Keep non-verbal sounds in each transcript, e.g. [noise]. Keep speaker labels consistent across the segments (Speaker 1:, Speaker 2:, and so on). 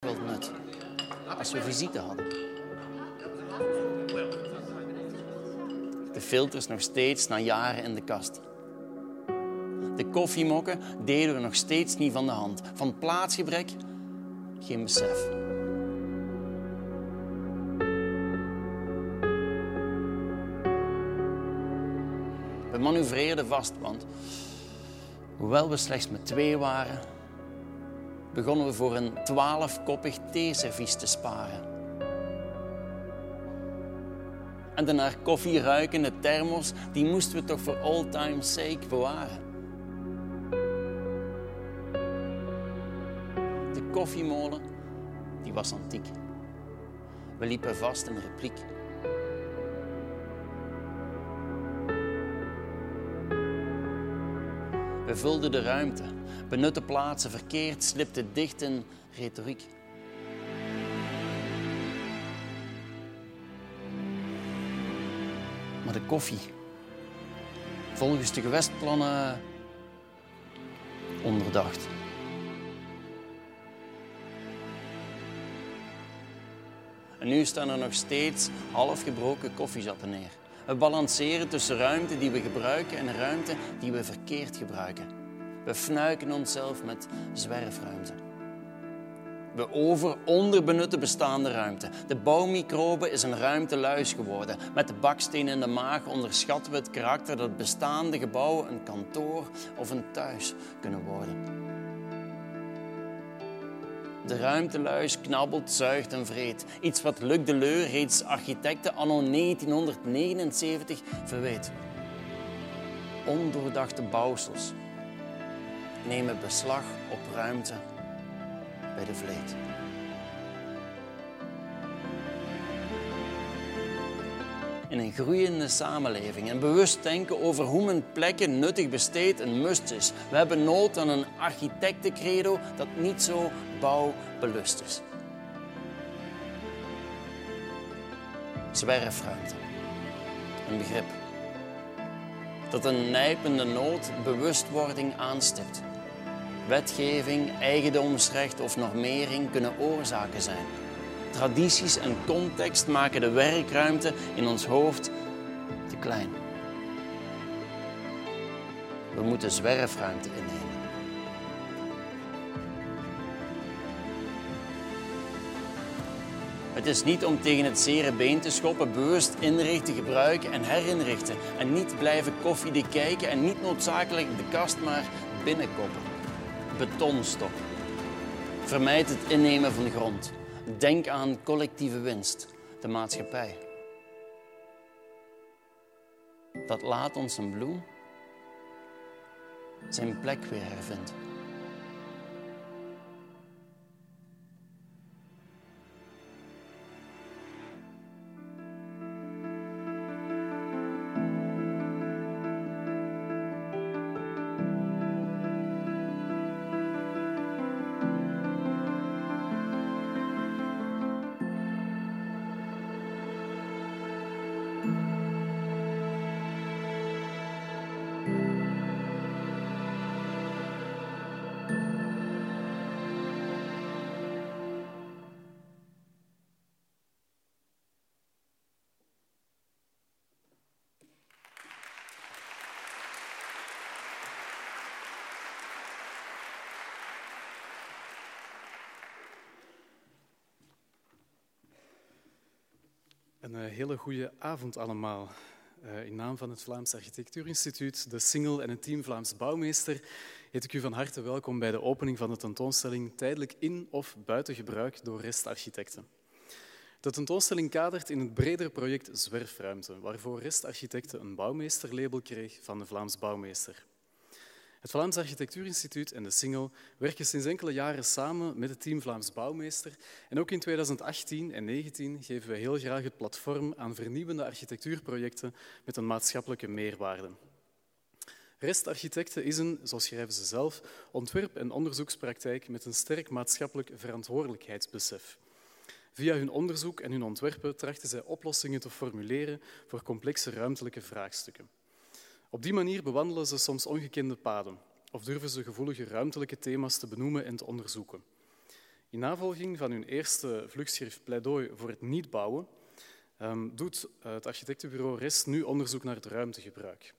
Speaker 1: wel nut als we visite hadden. De filters nog steeds na jaren in de kast. De koffiemokken deden we nog steeds niet van de hand. Van plaatsgebrek geen besef. We manoeuvreerden vast, want hoewel we slechts met twee waren, begonnen we voor een twaalfkoppig theeservies te sparen. En de naar koffie ruikende thermos, die moesten we toch voor all time sake bewaren. De koffiemolen, die was antiek. We liepen vast in repliek. We vulden de ruimte, benutten plaatsen verkeerd, slipten dicht in retoriek. Maar de koffie, volgens de gewestplannen, onderdacht. En nu staan er nog steeds halfgebroken koffiezappen neer. We balanceren tussen ruimte die we gebruiken en ruimte die we verkeerd gebruiken. We fnuiken onszelf met zwerfruimte. We over onderbenutten bestaande ruimte. De bouwmicrobe is een ruimteluis geworden. Met de baksteen in de maag onderschatten we het karakter dat bestaande gebouwen een kantoor of een thuis kunnen worden. De ruimteluis knabbelt, zuigt en vreet. Iets wat Luc Deleur reeds architecten anno 1979 verweet. Ondoordachte bouwsels nemen beslag op ruimte bij de vleet. In een groeiende samenleving en bewust denken over hoe men plekken nuttig besteedt een must is. We hebben nood aan een architectencredo dat niet zo bouwbelust is. Zwerfruimte. Een begrip dat een nijpende nood bewustwording aanstipt. Wetgeving, eigendomsrecht of normering kunnen oorzaken zijn. Tradities en context maken de werkruimte in ons hoofd te klein. We moeten zwerfruimte innemen. Het is niet om tegen het zere been te schoppen, bewust inrichten, gebruiken en herinrichten. En niet blijven koffiedik kijken en niet noodzakelijk de kast maar binnenkoppen. Betonstok. Vermijd het innemen van grond. Denk aan collectieve winst, de maatschappij. Dat laat ons een bloem zijn plek weer hervindt.
Speaker 2: Hele goede avond allemaal. Uh, in naam van het Vlaams Architectuurinstituut, de Singel en het team Vlaams Bouwmeester heet ik u van harte welkom bij de opening van de tentoonstelling Tijdelijk in of buiten gebruik door restarchitecten. De tentoonstelling kadert in het bredere project Zwerfruimte, waarvoor restarchitecten een bouwmeesterlabel kreeg van de Vlaams Bouwmeester. Het Vlaams Architectuurinstituut en de Singel werken sinds enkele jaren samen met het team Vlaams Bouwmeester. En ook in 2018 en 2019 geven we heel graag het platform aan vernieuwende architectuurprojecten met een maatschappelijke meerwaarde. Restarchitecten is een, zo schrijven ze zelf, ontwerp- en onderzoekspraktijk met een sterk maatschappelijk verantwoordelijkheidsbesef. Via hun onderzoek en hun ontwerpen trachten zij oplossingen te formuleren voor complexe ruimtelijke vraagstukken. Op die manier bewandelen ze soms ongekende paden of durven ze gevoelige ruimtelijke thema's te benoemen en te onderzoeken. In navolging van hun eerste vluchtschrift Pleidooi voor het niet bouwen, ehm, doet het architectenbureau REST nu onderzoek naar het ruimtegebruik.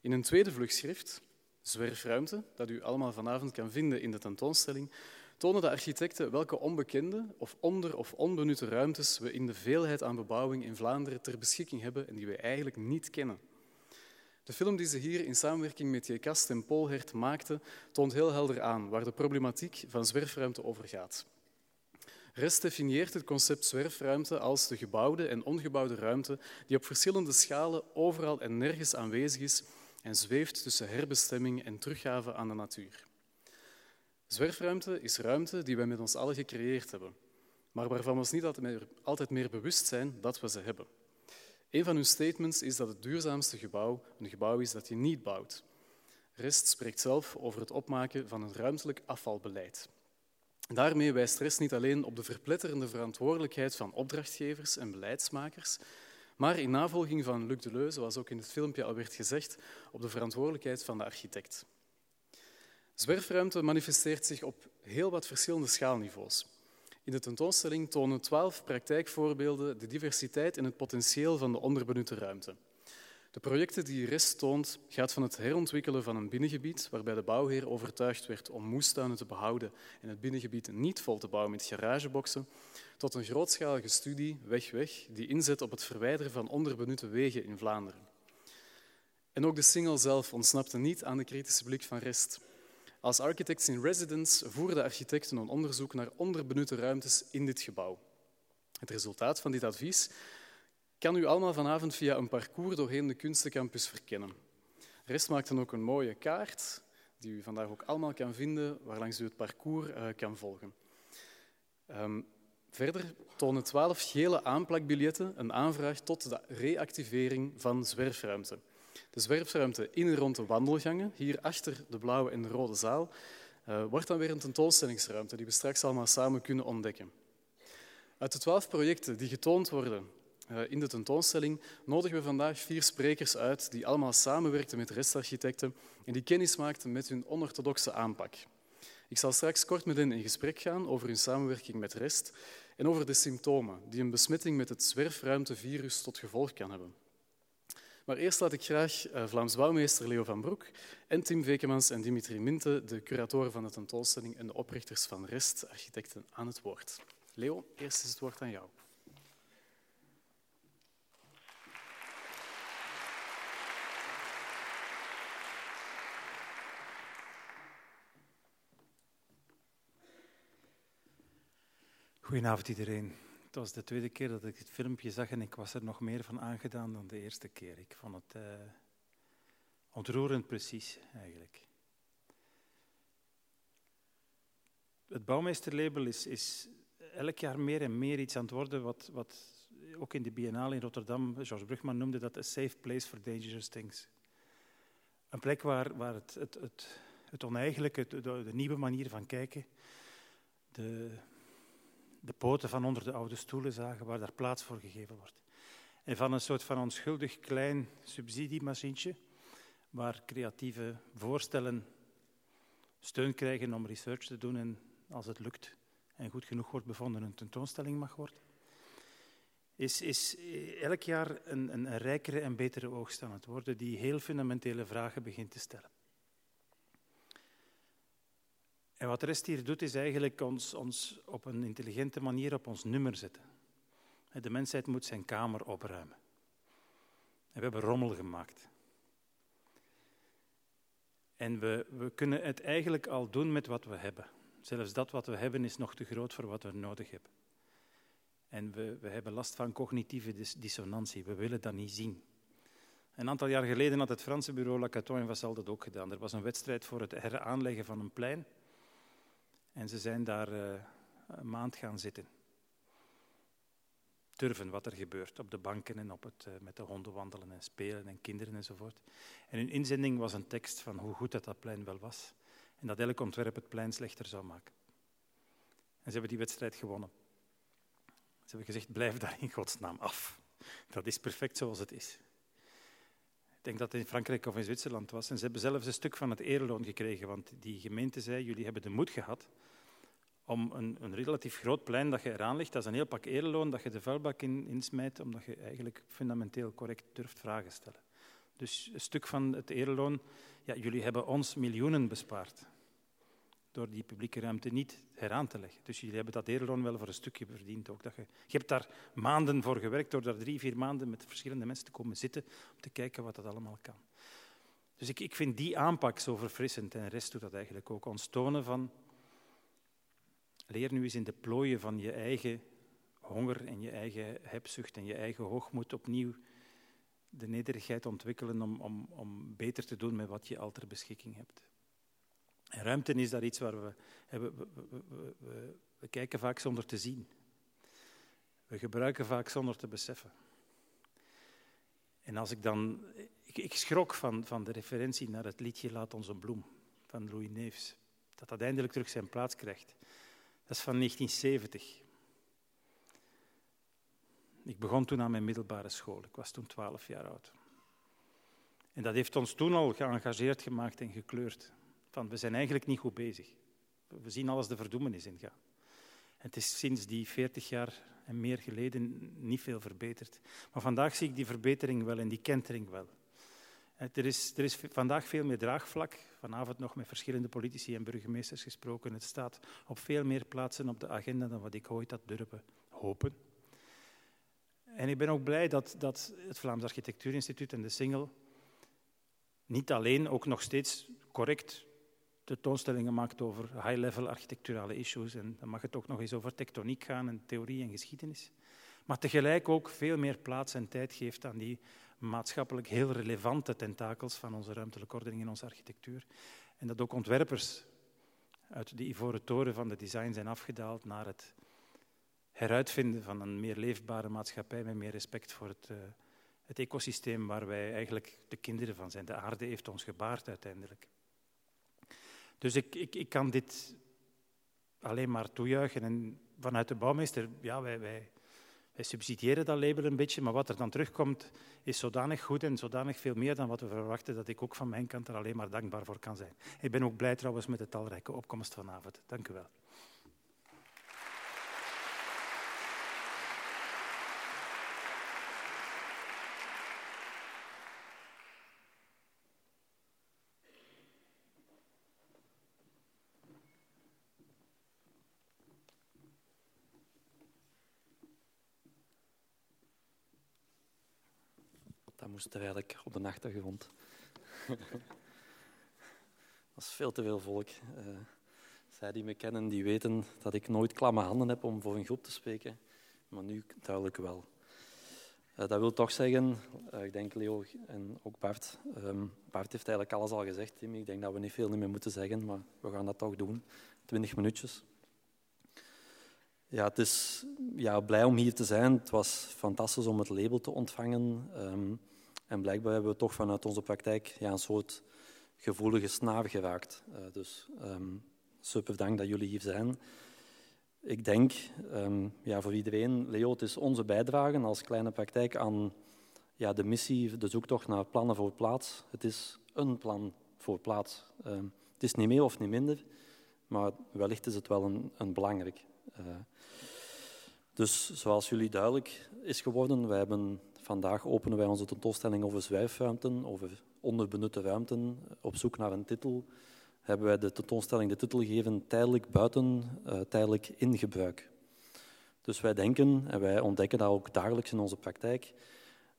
Speaker 2: In een tweede vluchtschrift, Zwerfruimte, dat u allemaal vanavond kan vinden in de tentoonstelling, tonen de architecten welke onbekende of onder- of onbenutte ruimtes we in de veelheid aan bebouwing in Vlaanderen ter beschikking hebben en die we eigenlijk niet kennen. De film die ze hier in samenwerking met J. Kast en Paul Hert maakten, toont heel helder aan waar de problematiek van zwerfruimte over gaat. Rest definieert het concept zwerfruimte als de gebouwde en ongebouwde ruimte die op verschillende schalen overal en nergens aanwezig is en zweeft tussen herbestemming en teruggave aan de natuur. Zwerfruimte is ruimte die wij met ons allen gecreëerd hebben, maar waarvan we ons niet altijd meer bewust zijn dat we ze hebben. Een van hun statements is dat het duurzaamste gebouw een gebouw is dat je niet bouwt. Rest spreekt zelf over het opmaken van een ruimtelijk afvalbeleid. Daarmee wijst Rest niet alleen op de verpletterende verantwoordelijkheid van opdrachtgevers en beleidsmakers, maar in navolging van Luc Deleuze, zoals ook in het filmpje al werd gezegd, op de verantwoordelijkheid van de architect. Zwerfruimte manifesteert zich op heel wat verschillende schaalniveaus. In de tentoonstelling tonen twaalf praktijkvoorbeelden de diversiteit en het potentieel van de onderbenutte ruimte. De projecten die REST toont, gaat van het herontwikkelen van een binnengebied, waarbij de bouwheer overtuigd werd om moestuinen te behouden en het binnengebied niet vol te bouwen met garageboxen, tot een grootschalige studie, Weg-Weg, die inzet op het verwijderen van onderbenutte wegen in Vlaanderen. En ook de single zelf ontsnapte niet aan de kritische blik van REST. Als architects in residence voeren de architecten een onderzoek naar onderbenutte ruimtes in dit gebouw. Het resultaat van dit advies kan u allemaal vanavond via een parcours doorheen de kunstencampus verkennen. Rest maakt dan ook een mooie kaart, die u vandaag ook allemaal kan vinden, waarlangs u het parcours uh, kan volgen. Um, verder tonen twaalf gele aanplakbiljetten een aanvraag tot de reactivering van zwerfruimte. De zwerfruimte in en rond de wandelgangen, hier achter de blauwe en de rode zaal, uh, wordt dan weer een tentoonstellingsruimte die we straks allemaal samen kunnen ontdekken. Uit de twaalf projecten die getoond worden uh, in de tentoonstelling nodigen we vandaag vier sprekers uit die allemaal samenwerkten met restarchitecten en die kennis maakten met hun onorthodoxe aanpak. Ik zal straks kort met hen in gesprek gaan over hun samenwerking met REST en over de symptomen die een besmetting met het zwerfruimtevirus tot gevolg kan hebben. Maar eerst laat ik graag uh, Vlaams bouwmeester Leo van Broek en Tim Vekemans en Dimitri Minte, de curatoren van de tentoonstelling en de oprichters van REST, architecten, aan het woord. Leo, eerst is het woord aan jou.
Speaker 3: Goedenavond iedereen. Het was de tweede keer dat ik het filmpje zag en ik was er nog meer van aangedaan dan de eerste keer. Ik vond het uh, ontroerend precies, eigenlijk. Het bouwmeesterlabel is, is, elk jaar meer en meer iets aan het worden wat, wat ook in de Biennale in Rotterdam, George Brugman noemde dat a safe place for dangerous things. Een plek waar, waar het, het, het, het oneigenlijke, de, de nieuwe manier van kijken, de, de poten van onder de oude stoelen zagen, waar daar plaats voor gegeven wordt. En van een soort van onschuldig klein subsidiemachientje, waar creatieve voorstellen steun krijgen om research te doen en als het lukt en goed genoeg wordt bevonden een tentoonstelling mag worden, is, is elk jaar een, een rijkere en betere oogst aan het worden die heel fundamentele vragen begint te stellen. En wat de rest hier doet, is eigenlijk ons, ons op een intelligente manier op ons nummer zetten. De mensheid moet zijn kamer opruimen. En we hebben rommel gemaakt. En we, we kunnen het eigenlijk al doen met wat we hebben. Zelfs dat wat we hebben is nog te groot voor wat we nodig hebben. En we, we hebben last van cognitieve dissonantie. We willen dat niet zien. Een aantal jaar geleden had het Franse bureau Lacaton in Vassal dat ook gedaan. Er was een wedstrijd voor het heraanleggen van een plein. En ze zijn daar uh, een maand gaan zitten. Durven wat er gebeurt op de banken en op het, uh, met de honden wandelen en spelen en kinderen enzovoort. En hun inzending was een tekst van hoe goed dat, dat plein wel was. En dat elk ontwerp het plein slechter zou maken. En ze hebben die wedstrijd gewonnen. Ze hebben gezegd, blijf daar in godsnaam af. Dat is perfect zoals het is. Denk dat het in Frankrijk of in Zwitserland was. En ze hebben zelfs een stuk van het eerloon gekregen, want die gemeente zei, jullie hebben de moed gehad om een, een, relatief groot plein dat je eraan ligt, dat is een heel pak ereloon, dat je de vuilbak in, insmijt, omdat je eigenlijk fundamenteel correct durft vragen stellen. Dus een stuk van het ereloon, ja, jullie hebben ons miljoenen bespaard door die publieke ruimte niet heraan te leggen. Dus jullie hebben dat ereloon wel voor een stukje verdiend ook. Dat je, je hebt daar maanden voor gewerkt, door daar drie, vier maanden met verschillende mensen te komen zitten, om te kijken wat dat allemaal kan. Dus ik, ik vind die aanpak zo verfrissend en de rest doet dat eigenlijk ook. Ons tonen van, leer nu eens in de plooien van je eigen honger en je eigen hebzucht en je eigen hoogmoed opnieuw de nederigheid ontwikkelen om, om, om beter te doen met wat je al ter beschikking hebt. En ruimte is daar iets waar we, we, we, we, we kijken vaak zonder te zien. We gebruiken vaak zonder te beseffen. En als ik dan. Ik, ik, schrok van, van de referentie naar het liedje Laat ons een bloem van Louis Neefs. Dat dat eindelijk terug zijn plaats krijgt. Dat is van 1970. Ik begon toen aan mijn middelbare school. Ik was toen 12 jaar oud. En dat heeft ons toen al geëngageerd gemaakt en gekleurd. We zijn eigenlijk niet goed bezig. We zien alles de verdoemenis ingaan. Het is sinds die 40 jaar en meer geleden niet veel verbeterd. Maar vandaag zie ik die verbetering wel en die kentering wel. Er is, er is vandaag veel meer draagvlak. Vanavond nog met verschillende politici en burgemeesters gesproken. Het staat op veel meer plaatsen op de agenda dan wat ik ooit had durven hopen. En ik ben ook blij dat, dat het Vlaams Architectuurinstituut en de Singel niet alleen ook nog steeds correct tentoonstellingen maakt over high-level architecturale issues. En dan mag het ook nog eens over tectoniek gaan en theorie en geschiedenis. Maar tegelijk ook veel meer plaats en tijd geeft aan die maatschappelijk heel relevante tentakels van onze ruimtelijke ordening in onze architectuur. En dat ook ontwerpers uit de ivoren toren van de design zijn afgedaald naar het heruitvinden van een meer leefbare maatschappij met meer respect voor het, uh, het ecosysteem waar wij eigenlijk de kinderen van zijn. De aarde heeft ons gebaard uiteindelijk. Dus ik, ik, ik kan dit alleen maar toejuichen. En vanuit de bouwmeester, ja, wij, wij, wij subsidiëren dat label een beetje, maar wat er dan terugkomt is zodanig goed en zodanig veel meer dan wat we verwachten, dat ik ook van mijn kant er alleen maar dankbaar voor kan zijn. Ik ben ook blij trouwens met de talrijke opkomst vanavond. Dank u wel.
Speaker 4: Moest er eigenlijk op de achtergrond. [laughs] dat is veel te veel volk. Uh, zij die me kennen, die weten dat ik nooit klamme handen heb om voor een groep te spreken. Maar nu duidelijk wel. Uh, dat wil toch zeggen, uh, ik denk Leo en ook Bart. Um, Bart heeft eigenlijk alles al gezegd, Tim. Ik denk dat we niet veel meer moeten zeggen, maar we gaan dat toch doen. Twintig minuutjes. Ja, het is ja, blij om hier te zijn. Het was fantastisch om het label te ontvangen. Um, en blijkbaar hebben we toch vanuit onze praktijk ja, een soort gevoelige snaar geraakt. Uh, dus um, super dank dat jullie hier zijn. Ik denk um, ja, voor iedereen, Leo, het is onze bijdrage als kleine praktijk aan ja, de missie, de zoektocht naar plannen voor plaats. Het is een plan voor plaats. Um, het is niet meer of niet minder, maar wellicht is het wel een, een belangrijk. Uh, dus zoals jullie duidelijk is geworden, wij hebben Vandaag openen wij onze tentoonstelling over zwijfruimten, over onderbenutte ruimten. Op zoek naar een titel hebben wij de tentoonstelling de titel gegeven Tijdelijk buiten, uh, tijdelijk in gebruik. Dus wij denken, en wij ontdekken dat ook dagelijks in onze praktijk,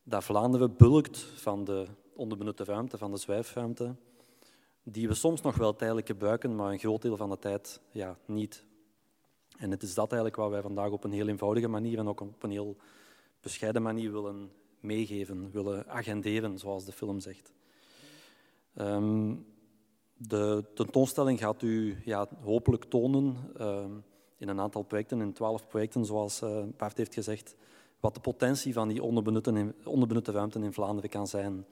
Speaker 4: dat Vlaanderen bulkt van de onderbenutte ruimte, van de zwijfruimte, die we soms nog wel tijdelijk gebruiken, maar een groot deel van de tijd ja, niet. En het is dat eigenlijk wat wij vandaag op een heel eenvoudige manier en ook op een heel bescheiden manier willen meegeven, willen agenderen, zoals de film zegt. Um, de tentoonstelling gaat u ja, hopelijk tonen um, in een aantal projecten, in twaalf projecten, zoals uh, Bart heeft gezegd, wat de potentie van die onderbenutte, onderbenutte in Vlaanderen kan zijn.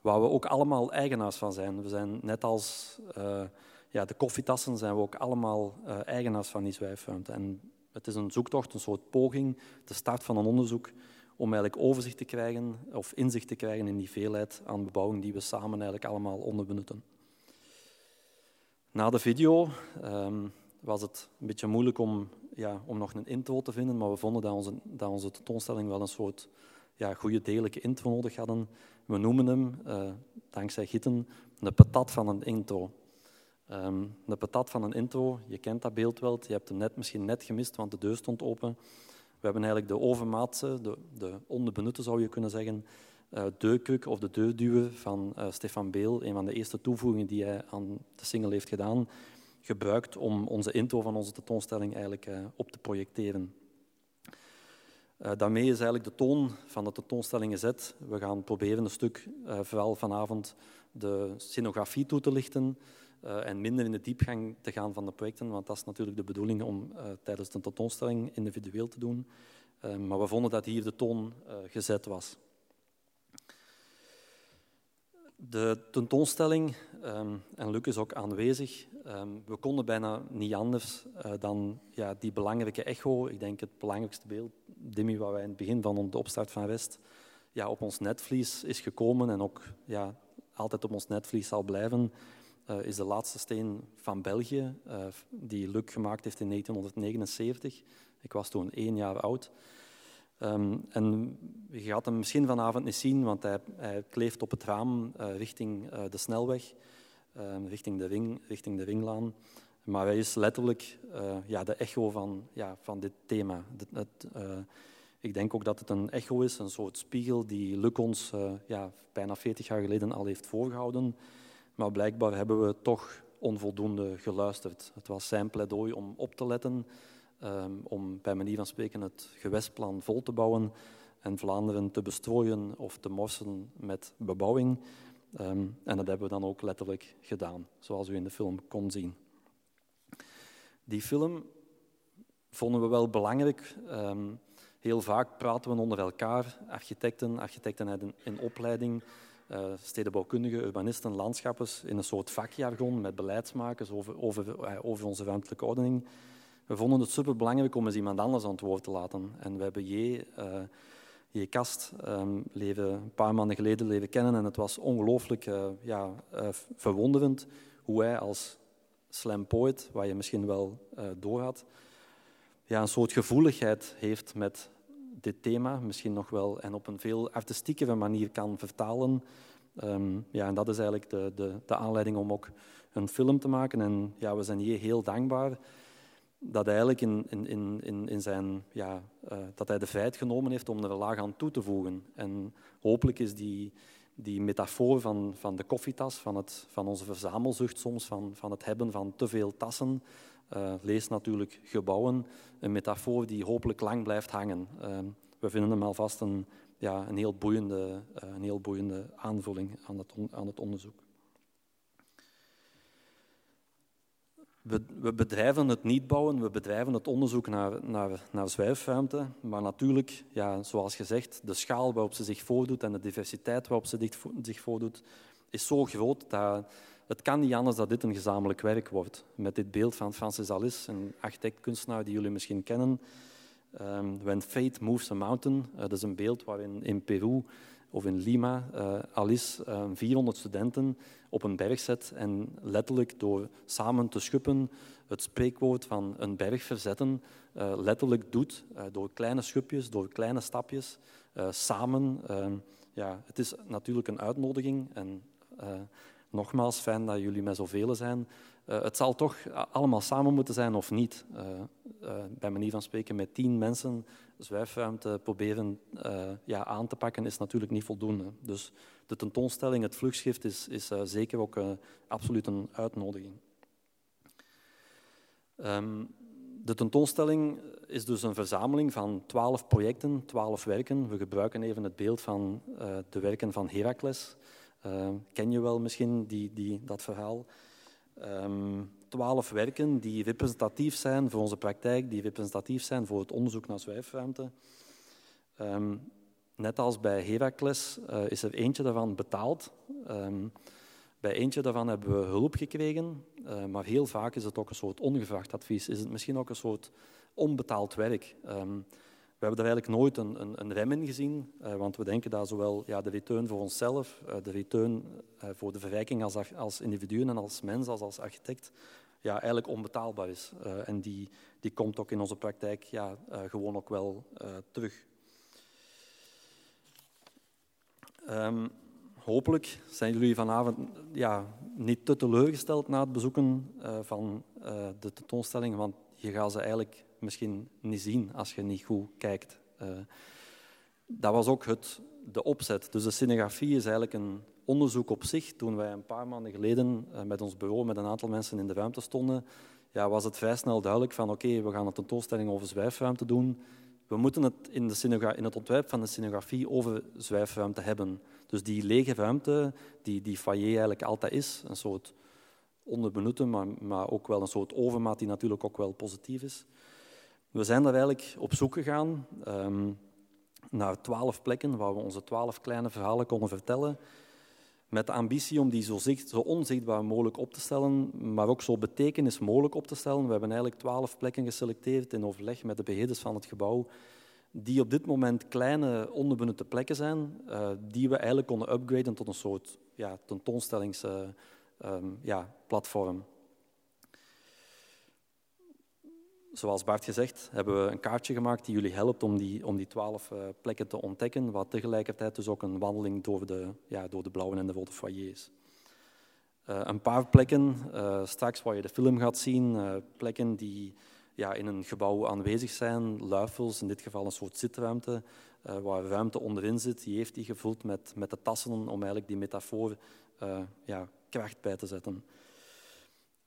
Speaker 4: Waar we ook allemaal eigenaars van zijn. We zijn net als uh, ja, de koffietassen, zijn we ook allemaal uh, eigenaars van die zwijfruimte. En het is een zoektocht, een soort poging, de start van een onderzoek, om eigenlijk overzicht te krijgen of inzicht te krijgen in die veelheid aan bebouwing die we samen eigenlijk allemaal onderbenutten. Na de video, um, was het een beetje moeilijk om, ja, om nog een intro te vinden, maar we vonden dat onze, dat onze tentoonstelling wel een soort ja, goede degelijke intro nodig hadden. We noemen hem, uh, dankzij Gitten, de patat van een intro. Um, de patat van een intro, je kent dat beeld wel, je hebt hem net, misschien net gemist, want de deur stond open. We hebben eigenlijk de overmaatse, de, de onderbenutte zou je kunnen zeggen, uh, deurkruk of de deurduwen van uh, Stefan Beel, een van de eerste toevoegingen die hij aan de single heeft gedaan, gebruikt om onze intro van onze tentoonstelling eigenlijk uh, op te projecteren. daarmee is eigenlijk de toon van de tentoonstelling gezet. We gaan proberen een stuk, vooral vanavond, de scenografie toe te lichten en minder in de diepgang te gaan van de projecten, want dat is natuurlijk de bedoeling om tijdens de tentoonstelling individueel te doen. maar we vonden dat hier de toon gezet was. De tentoonstelling, um, en Luc is ook aanwezig, um, we konden bijna niet anders dan ja, die belangrijke echo, ik denk het belangrijkste beeld, Dimi, wat wij in het begin van de opstart van West ja, op ons netvlies is gekomen en ook ja, altijd op ons netvlies zal blijven, uh, is de laatste steen van België, uh, die Luc gemaakt heeft in 1979. Ik was toen één jaar oud. Um, en je gaat hem misschien vanavond niet zien, want hij, kleeft op het raam uh, richting uh, de snelweg, richting, de ring, richting de ringlaan. Maar hij is letterlijk eh, ja, de echo van, ja, van dit thema. Ik denk ook dat het een echo is, een soort spiegel die Luc ons ja, bijna 40 jaar geleden al heeft voorgehouden. Maar blijkbaar hebben we toch onvoldoende geluisterd. Het was zijn pleidooi om op te letten um, om bij manier van spreken het gewestplan vol te bouwen en Vlaanderen te bestrooien of te morsen met bebouwing. Um, en dat hebben we dan ook letterlijk gedaan, zoals u in de film kon zien. Die film vonden we wel belangrijk. Um, heel vaak praten we onder elkaar, architecten, architecten in opleiding, uh, stedenbouwkundigen, urbanisten, landschappers, in een soort vakjargon met beleidsmakers over, over, uh, over onze ruimtelijke ordening. We vonden het superbelangrijk om eens iemand anders aan het woord te laten. En we hebben J. Uh, J. Kast um, leven, een paar maanden geleden leven kennen en het was ongelooflijk ja, verwonderend hoe hij als slam poet, waar je misschien wel door had, ja, een soort gevoeligheid heeft met dit thema, misschien nog wel, en op een veel artistiekere manier kan vertalen. Um, ja, en dat is eigenlijk de, de, de aanleiding om ook een film te maken. En ja, we zijn J. heel dankbaar dat hij eigenlijk in, in, in, in zijn, ja, uh, dat hij de vrijheid genomen heeft om er een laag aan toe te voegen. En hopelijk is die, die metafoor van, van de koffietas, van, het, van onze verzamelzucht soms, van, van het hebben van te veel tassen, uh, lees natuurlijk gebouwen, een metafoor die hopelijk lang blijft hangen. Uh, we vinden hem alvast een, ja, een, heel boeiende, een heel boeiende aanvulling aan het, aan het onderzoek. We, we, bedrijven het niet bouwen, we bedrijven het onderzoek naar, naar, naar zwijfruimte, maar natuurlijk, ja, zoals gezegd, de schaal waarop ze zich voordoet en de diversiteit waarop ze zich voordoet, is zo groot dat het kan niet anders dat dit een gezamenlijk werk wordt. Met dit beeld van Francis Alice, een architect-kunstenaar die jullie misschien kennen. Um, When Fate Moves a Mountain, uh, dat is een beeld waarin in Peru of in Lima uh, Alice uh, eh, 400 studenten op een berg zet en letterlijk door samen te schuppen het spreekwoord van een berg verzetten uh, letterlijk doet, door kleine schupjes, door kleine stapjes, samen. ja, het is natuurlijk een uitnodiging en nogmaals, fijn dat jullie met zoveel zijn. het zal toch allemaal samen moeten zijn of niet. bij manier van spreken met tien mensen zwijfruimte proberen uh, ja, aan te pakken is natuurlijk niet voldoende. Dus de tentoonstelling, het vluchtschrift, is, is uh, zeker ook uh, absoluut een uitnodiging. Um, de tentoonstelling is dus een verzameling van twaalf projecten, twaalf werken. We gebruiken even het beeld van de werken van Heracles. Ken je wel misschien die, die, dat verhaal? Um, twaalf werken die representatief zijn voor onze praktijk, die representatief zijn voor het onderzoek naar zwijfruimte. Um, net als bij Heracles uh, is er eentje daarvan betaald. Bij eentje daarvan hebben we hulp gekregen, uh, maar heel vaak is het ook een soort ongevraagd advies. Is het misschien ook een soort onbetaald werk. We hebben er eigenlijk nooit een, een, een rem in gezien, uh, want we denken dat zowel ja, de return voor onszelf, uh, de return uh, voor de verrijking als, als individuen en als mens, als als architect, ja, eigenlijk onbetaalbaar is. en die, die komt ook in onze praktijk ja, gewoon ook wel terug. Um, hopelijk zijn jullie vanavond ja, niet te teleurgesteld na het bezoeken van de tentoonstelling, want je gaat ze eigenlijk misschien niet zien als je niet goed kijkt. Uh, dat was ook het, de opzet. Dus de scenografie is eigenlijk een onderzoek op zich. Toen wij een paar maanden geleden met ons bureau met een aantal mensen in de ruimte stonden, ja, was het vrij snel duidelijk van oké, we gaan een tentoonstelling over zwijfruimte doen we moeten het in, de in het ontwerp van de scenografie over zwijfruimte hebben. Dus die lege ruimte, die, die foyer eigenlijk altijd is, een soort onderbenutte, maar, maar ook wel een soort overmaat die natuurlijk ook wel positief is. We zijn daar eigenlijk op zoek gegaan um, naar twaalf plekken waar we onze twaalf kleine verhalen konden vertellen met de ambitie om die zo, zicht, zo, onzichtbaar mogelijk op te stellen, maar ook zo betekenis mogelijk op te stellen. We hebben eigenlijk twaalf plekken geselecteerd in overleg met de beheerders van het gebouw, die op dit moment kleine onbenutte plekken zijn, uh, die we eigenlijk konden upgraden tot een soort ja, tentoonstellingsplatform. Uh, ja, zoals Bart gezegd, hebben we een kaartje gemaakt die jullie helpt om die, om die twaalf uh, plekken te ontdekken, wat tegelijkertijd dus ook een wandeling door de, ja, door de blauwe en de rode foyers. Uh, een paar plekken, uh, straks waar je de film gaat zien, plekken die ja, in een gebouw aanwezig zijn, luifels, in dit geval een soort zitruimte, waar ruimte onderin zit, die heeft hij gevuld met, met de tassen om eigenlijk die metafoor ja, kracht bij te zetten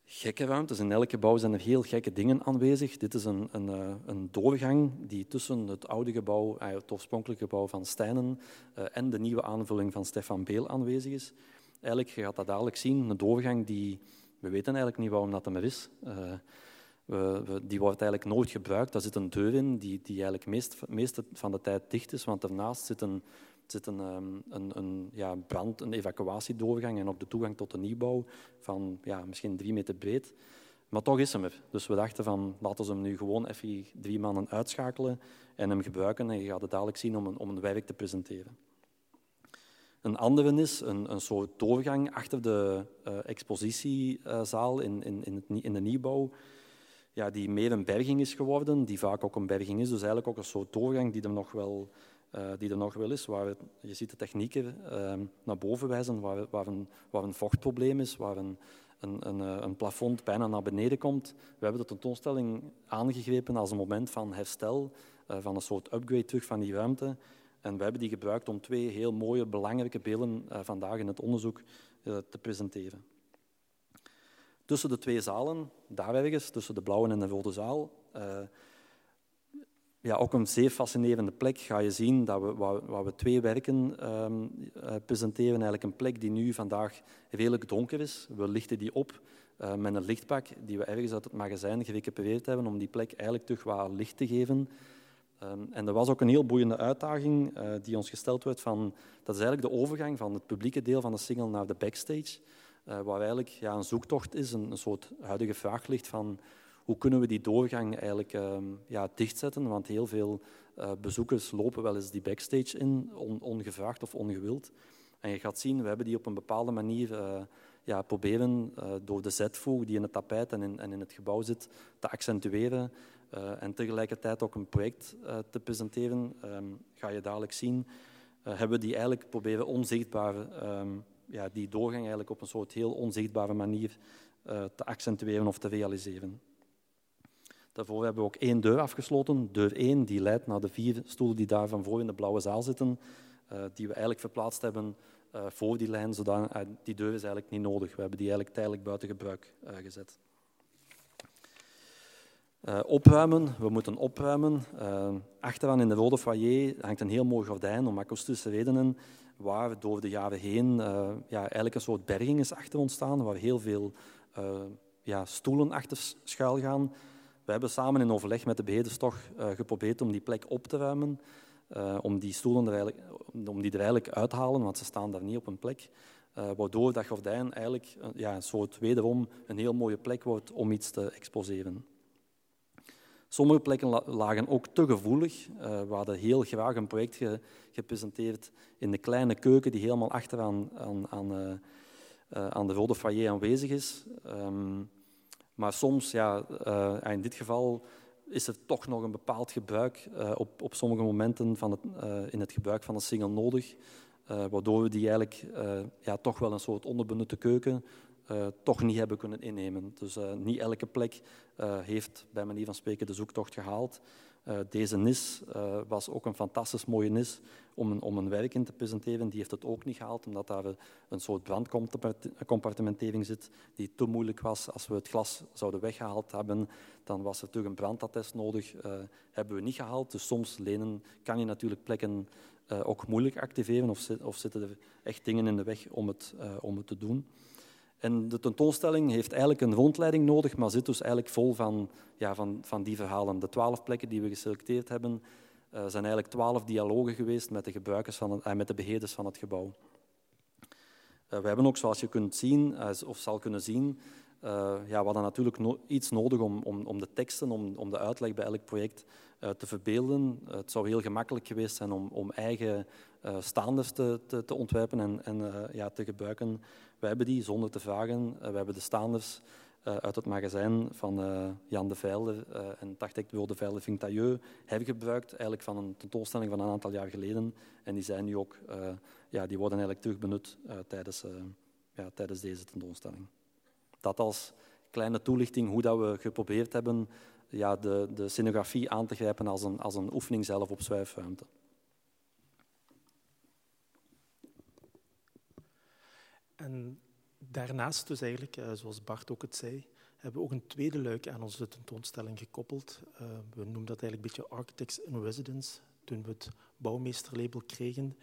Speaker 4: gekke ruimtes. In elk gebouw zijn er heel gekke dingen aanwezig. Dit is een, een, eh, een doorgang die tussen het oude gebouw, eh, het oorspronkelijke gebouw van Stijnen, eh, en de nieuwe aanvulling van Stefan Beel aanwezig is. Eigenlijk, je gaat dat dadelijk zien, een doorgang die... We weten eigenlijk niet waarom dat er is. we, we, die wordt eigenlijk nooit gebruikt. Daar zit een deur in die, die eigenlijk meest, meeste van de tijd dicht is, want daarnaast zit een zit een, ehm, een, een ja, brand, een evacuatiedoorgang en ook de toegang tot de nieuwbouw van ja, misschien drie meter breed. Maar toch is hem er. Dus we dachten van laten we hem nu gewoon even drie maanden uitschakelen en hem gebruiken en je gaat het dadelijk zien om een, om een werk te presenteren. Een andere is een, een soort doorgang achter de uh, expositiezaal in, in, in, het, in de nieuwbouw, ja, die meer een berging is geworden, die vaak ook een berging is. Dus eigenlijk ook een soort doorgang die er nog wel uh, die er nog wel is, waar je ziet de technieken uh, naar boven wijzen, waar, waar, een, waar een vochtprobleem is, waar een, een, een, eh, een, plafond bijna naar beneden komt. We hebben de tentoonstelling aangegrepen als een moment van herstel, uh, van een soort upgrade terug van die ruimte. En we hebben die gebruikt om twee heel mooie, belangrijke beelden vandaag in het onderzoek te presenteren. Tussen de twee zalen, daar ergens, tussen de blauwe en de rode zaal, ja, ook een zeer fascinerende plek ga je zien dat we, waar, we twee werken um, presenteren. Eigenlijk een plek die nu vandaag redelijk donker is. We lichten die op uh, met een lichtpak die we ergens uit het magazijn gerecupereerd hebben om die plek eigenlijk terug wat licht te geven. Um, en er was ook een heel boeiende uitdaging uh, die ons gesteld werd van, dat is eigenlijk de overgang van het publieke deel van de single naar de backstage, waar eigenlijk ja, een zoektocht is, een, soort huidige vraag ligt van hoe kunnen we die doorgang eigenlijk uh, ja, dichtzetten? Want heel veel uh, bezoekers lopen wel eens die backstage in, on, ongevraagd of ongewild. En je gaat zien, we hebben die op een bepaalde manier uh, ja, proberen uh, door de zetvoer die in het tapijt en in, en in het gebouw zit te accentueren. en tegelijkertijd ook een project te presenteren. Um, ga je dadelijk zien, hebben we die eigenlijk proberen onzichtbaar, um, ja, die doorgang eigenlijk op een soort heel onzichtbare manier te accentueren of te realiseren. Daarvoor hebben we ook één deur afgesloten. Deur 1 die leidt naar de vier stoelen die daar van voor in de blauwe zaal zitten, uh, die we eigenlijk verplaatst hebben uh, voor die lijn. Zodat, uh, die deur is eigenlijk niet nodig. We hebben die eigenlijk tijdelijk buiten gebruik gezet. opruimen, we moeten opruimen. achteraan in de rode foyer hangt een heel mooi gordijn om akoestische redenen, waar door de jaren heen ja, eigenlijk een soort berging is achter ontstaan, waar heel veel ja, stoelen achter schuil gaan. We hebben samen in overleg met de beheerders toch uh, geprobeerd om die plek op te ruimen, uh, om die stoelen er eigenlijk, om die er eigenlijk uit te halen, want ze staan daar niet op een plek. Uh, waardoor dat gordijn eigenlijk ja, een soort wederom een heel mooie plek wordt om iets te exposeren. Sommige plekken lagen ook te gevoelig. we hadden heel graag een project ge gepresenteerd in de kleine keuken die helemaal achteraan aan, aan, aan de rode foyer aanwezig is. Um, Maar soms, ja, uh, in dit geval, is er toch nog een bepaald gebruik uh, op, op sommige momenten van het, uh, in het gebruik van een single nodig, waardoor we die eigenlijk ja, toch wel een soort onderbenutte keuken toch niet hebben kunnen innemen. Dus niet elke plek heeft bij manier van spreken de zoektocht gehaald. Uh, deze NIS uh, was ook een fantastisch mooie NIS om een, om een werk in te presenteren. Die heeft het ook niet gehaald, omdat daar een soort brandcompartimentering zit die te moeilijk was. Als we het glas zouden weggehaald hebben, dan was er toch een brandattest nodig. Uh, hebben we niet gehaald. Dus soms lenen kan je natuurlijk plekken ook moeilijk activeren of, of, zitten er echt dingen in de weg om het, om het te doen. En de tentoonstelling heeft eigenlijk een rondleiding nodig, maar zit dus eigenlijk vol van, ja, van, van die verhalen. De twaalf plekken die we geselecteerd hebben, uh, zijn eigenlijk twaalf dialogen geweest met de, gebruikers van het, uh, met de beheerders van het gebouw. Uh, we hebben ook, zoals je kunt zien, of zal kunnen zien, ja, we hadden natuurlijk iets nodig om, om, om de teksten, om, om de uitleg bij elk project te verbeelden. het zou heel gemakkelijk geweest zijn om, om eigen staanders te, te, te ontwerpen en, en ja, te gebruiken. We hebben die zonder te vragen. Uh, we hebben de staanders uh, uit het magazijn van uh, Jan de Vijler en architect de Vijler Vinctailleux hebben gebruikt, eigenlijk van een tentoonstelling van een aantal jaar geleden. En die zijn nu ook, ja, die worden eigenlijk terug benut tijdens, ja, tijdens deze tentoonstelling. Dat als kleine toelichting hoe dat we geprobeerd hebben ja, de, de scenografie aan te grijpen als een, als een oefening zelf op zwijfruimte.
Speaker 5: En daarnaast, dus eigenlijk, eh, zoals Bart ook het zei, hebben we ook een tweede luik aan onze tentoonstelling gekoppeld. Uh, we noemen dat eigenlijk een beetje Architects in Residence. Toen we het bouwmeesterlabel kregen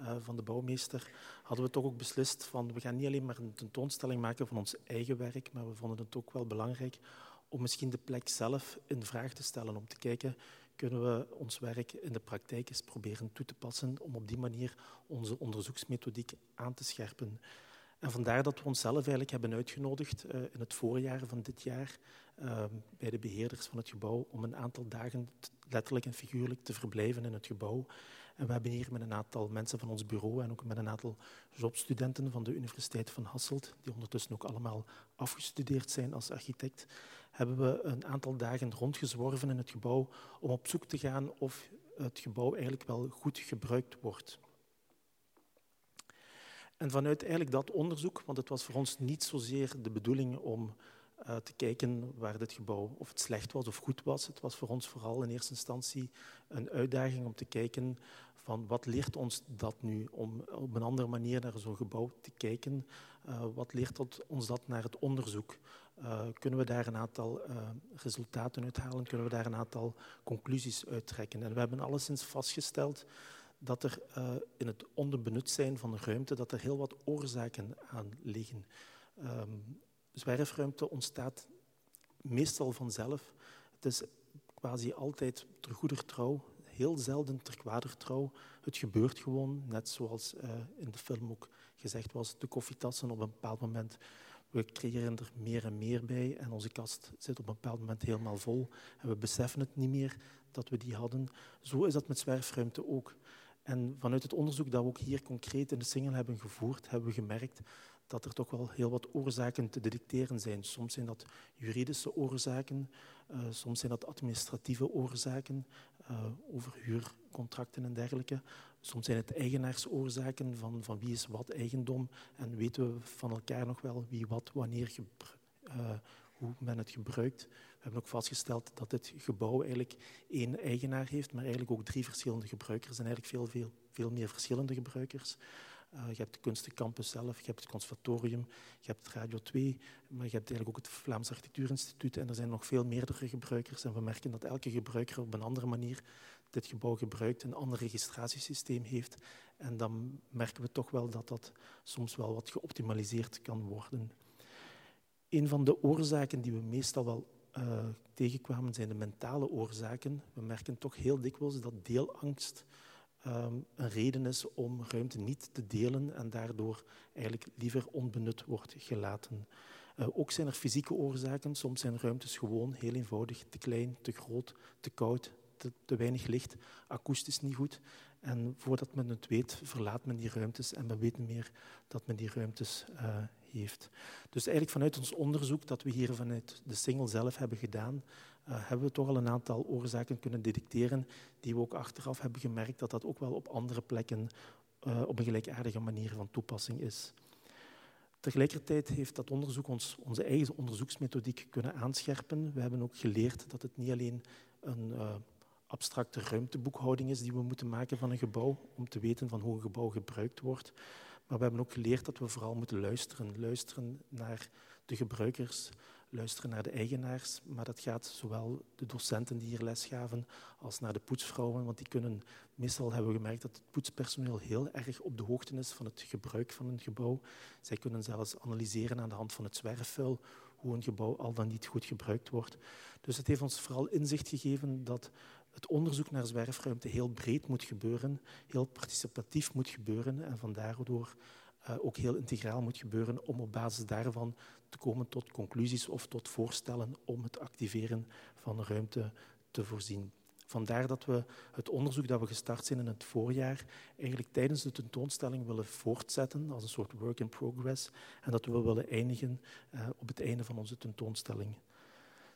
Speaker 5: uh, van de bouwmeester, hadden we toch ook beslist van we gaan niet alleen maar een tentoonstelling maken van ons eigen werk, maar we vonden het ook wel belangrijk om misschien de plek zelf in vraag te stellen, om te kijken kunnen we ons werk in de praktijk eens proberen toe te passen om op die manier onze onderzoeksmethodiek aan te scherpen. En vandaar dat we onszelf eigenlijk hebben uitgenodigd uh, in het voorjaar van dit jaar uh, bij de beheerders van het gebouw om een aantal dagen letterlijk en figuurlijk te verblijven in het gebouw. En we hebben hier met een aantal mensen van ons bureau en ook met een aantal jobstudenten van de Universiteit van Hasselt, die ondertussen ook allemaal afgestudeerd zijn als architect, hebben we een aantal dagen rondgezworven in het gebouw om op zoek te gaan of het gebouw eigenlijk wel goed gebruikt wordt. En vanuit eigenlijk dat onderzoek, want het was voor ons niet zozeer de bedoeling om uh, te kijken waar dit gebouw of het slecht was of goed was. Het was voor ons vooral in eerste instantie een uitdaging om te kijken van wat leert ons dat nu om op een andere manier naar zo'n gebouw te kijken. Uh, wat leert ons dat naar het onderzoek? Uh, kunnen we daar een aantal resultaten uithalen? Kunnen we daar een aantal conclusies uittrekken? En we hebben alleszins vastgesteld dat er uh, in het onderbenut zijn van de ruimte dat er heel wat oorzaken aan liggen. Um, zwerfruimte ontstaat meestal vanzelf. Het is quasi altijd ter goeder trouw, heel zelden ter kwader trouw. Het gebeurt gewoon, net zoals uh, in de film ook gezegd was, de koffietassen op een bepaald moment. We creëren er meer en meer bij en onze kast zit op een bepaald moment helemaal vol. En we beseffen het niet meer dat we die hadden. Zo is dat met zwerfruimte ook. En vanuit het onderzoek dat we ook hier concreet in de Singel hebben gevoerd, hebben we gemerkt dat er toch wel heel wat oorzaken te detecteren zijn. Soms zijn dat juridische oorzaken, uh, soms zijn dat administratieve oorzaken uh, over huurcontracten en dergelijke. Soms zijn het eigenaarsoorzaken van, van wie is wat eigendom en weten we van elkaar nog wel wie wat wanneer uh, hoe men het gebruikt. We hebben ook vastgesteld dat dit gebouw eigenlijk één eigenaar heeft, maar eigenlijk ook drie verschillende gebruikers en eigenlijk veel, veel, veel meer verschillende gebruikers. Uh, je hebt de Kunstencampus zelf, je hebt het conservatorium, je hebt Radio 2, maar je hebt eigenlijk ook het Vlaams Architectuurinstituut en er zijn nog veel meerdere gebruikers. En we merken dat elke gebruiker op een andere manier dit gebouw gebruikt, een ander registratiesysteem heeft. En dan merken we toch wel dat dat soms wel wat geoptimaliseerd kan worden. Een van de oorzaken die we meestal wel uh, tegenkwamen zijn de mentale oorzaken. We merken toch heel dikwijls dat deelangst um, een reden is om ruimte niet te delen en daardoor eigenlijk liever onbenut wordt gelaten. Uh, ook zijn er fysieke oorzaken. Soms zijn ruimtes gewoon heel eenvoudig te klein, te groot, te koud, te, weinig licht, akoestisch niet goed. En voordat men het weet, verlaat men die ruimtes en weet niet meer dat men die ruimtes uh, heeft. Dus eigenlijk vanuit ons onderzoek dat we hier vanuit de single zelf hebben gedaan, uh, hebben we toch al een aantal oorzaken kunnen detecteren die we ook achteraf hebben gemerkt dat dat ook wel op andere plekken uh, op een gelijkaardige manier van toepassing is. Tegelijkertijd heeft dat onderzoek ons onze eigen onderzoeksmethodiek kunnen aanscherpen. We hebben ook geleerd dat het niet alleen een uh, abstracte ruimteboekhouding is die we moeten maken van een gebouw, om te weten van hoe een gebouw gebruikt wordt. Maar we hebben ook geleerd dat we vooral moeten luisteren. Luisteren naar de gebruikers, luisteren naar de eigenaars. Maar dat gaat zowel de docenten die hier les gaven als naar de poetsvrouwen. Want die kunnen, meestal hebben we gemerkt dat het poetspersoneel heel erg op de hoogte is van het gebruik van een gebouw. Zij kunnen zelfs analyseren aan de hand van het zwerfvuil hoe een gebouw al dan niet goed gebruikt wordt. Dus het heeft ons vooral inzicht gegeven dat het onderzoek naar zwerfruimte heel breed moet gebeuren, heel participatief moet gebeuren en vandaar uh, ook heel integraal moet gebeuren om op basis daarvan te komen tot conclusies of tot voorstellen om het activeren van ruimte te voorzien. Vandaar dat we het onderzoek dat we gestart zijn in het voorjaar eigenlijk tijdens de tentoonstelling willen voortzetten als een soort work in progress en dat we willen eindigen uh, op het einde van onze tentoonstelling.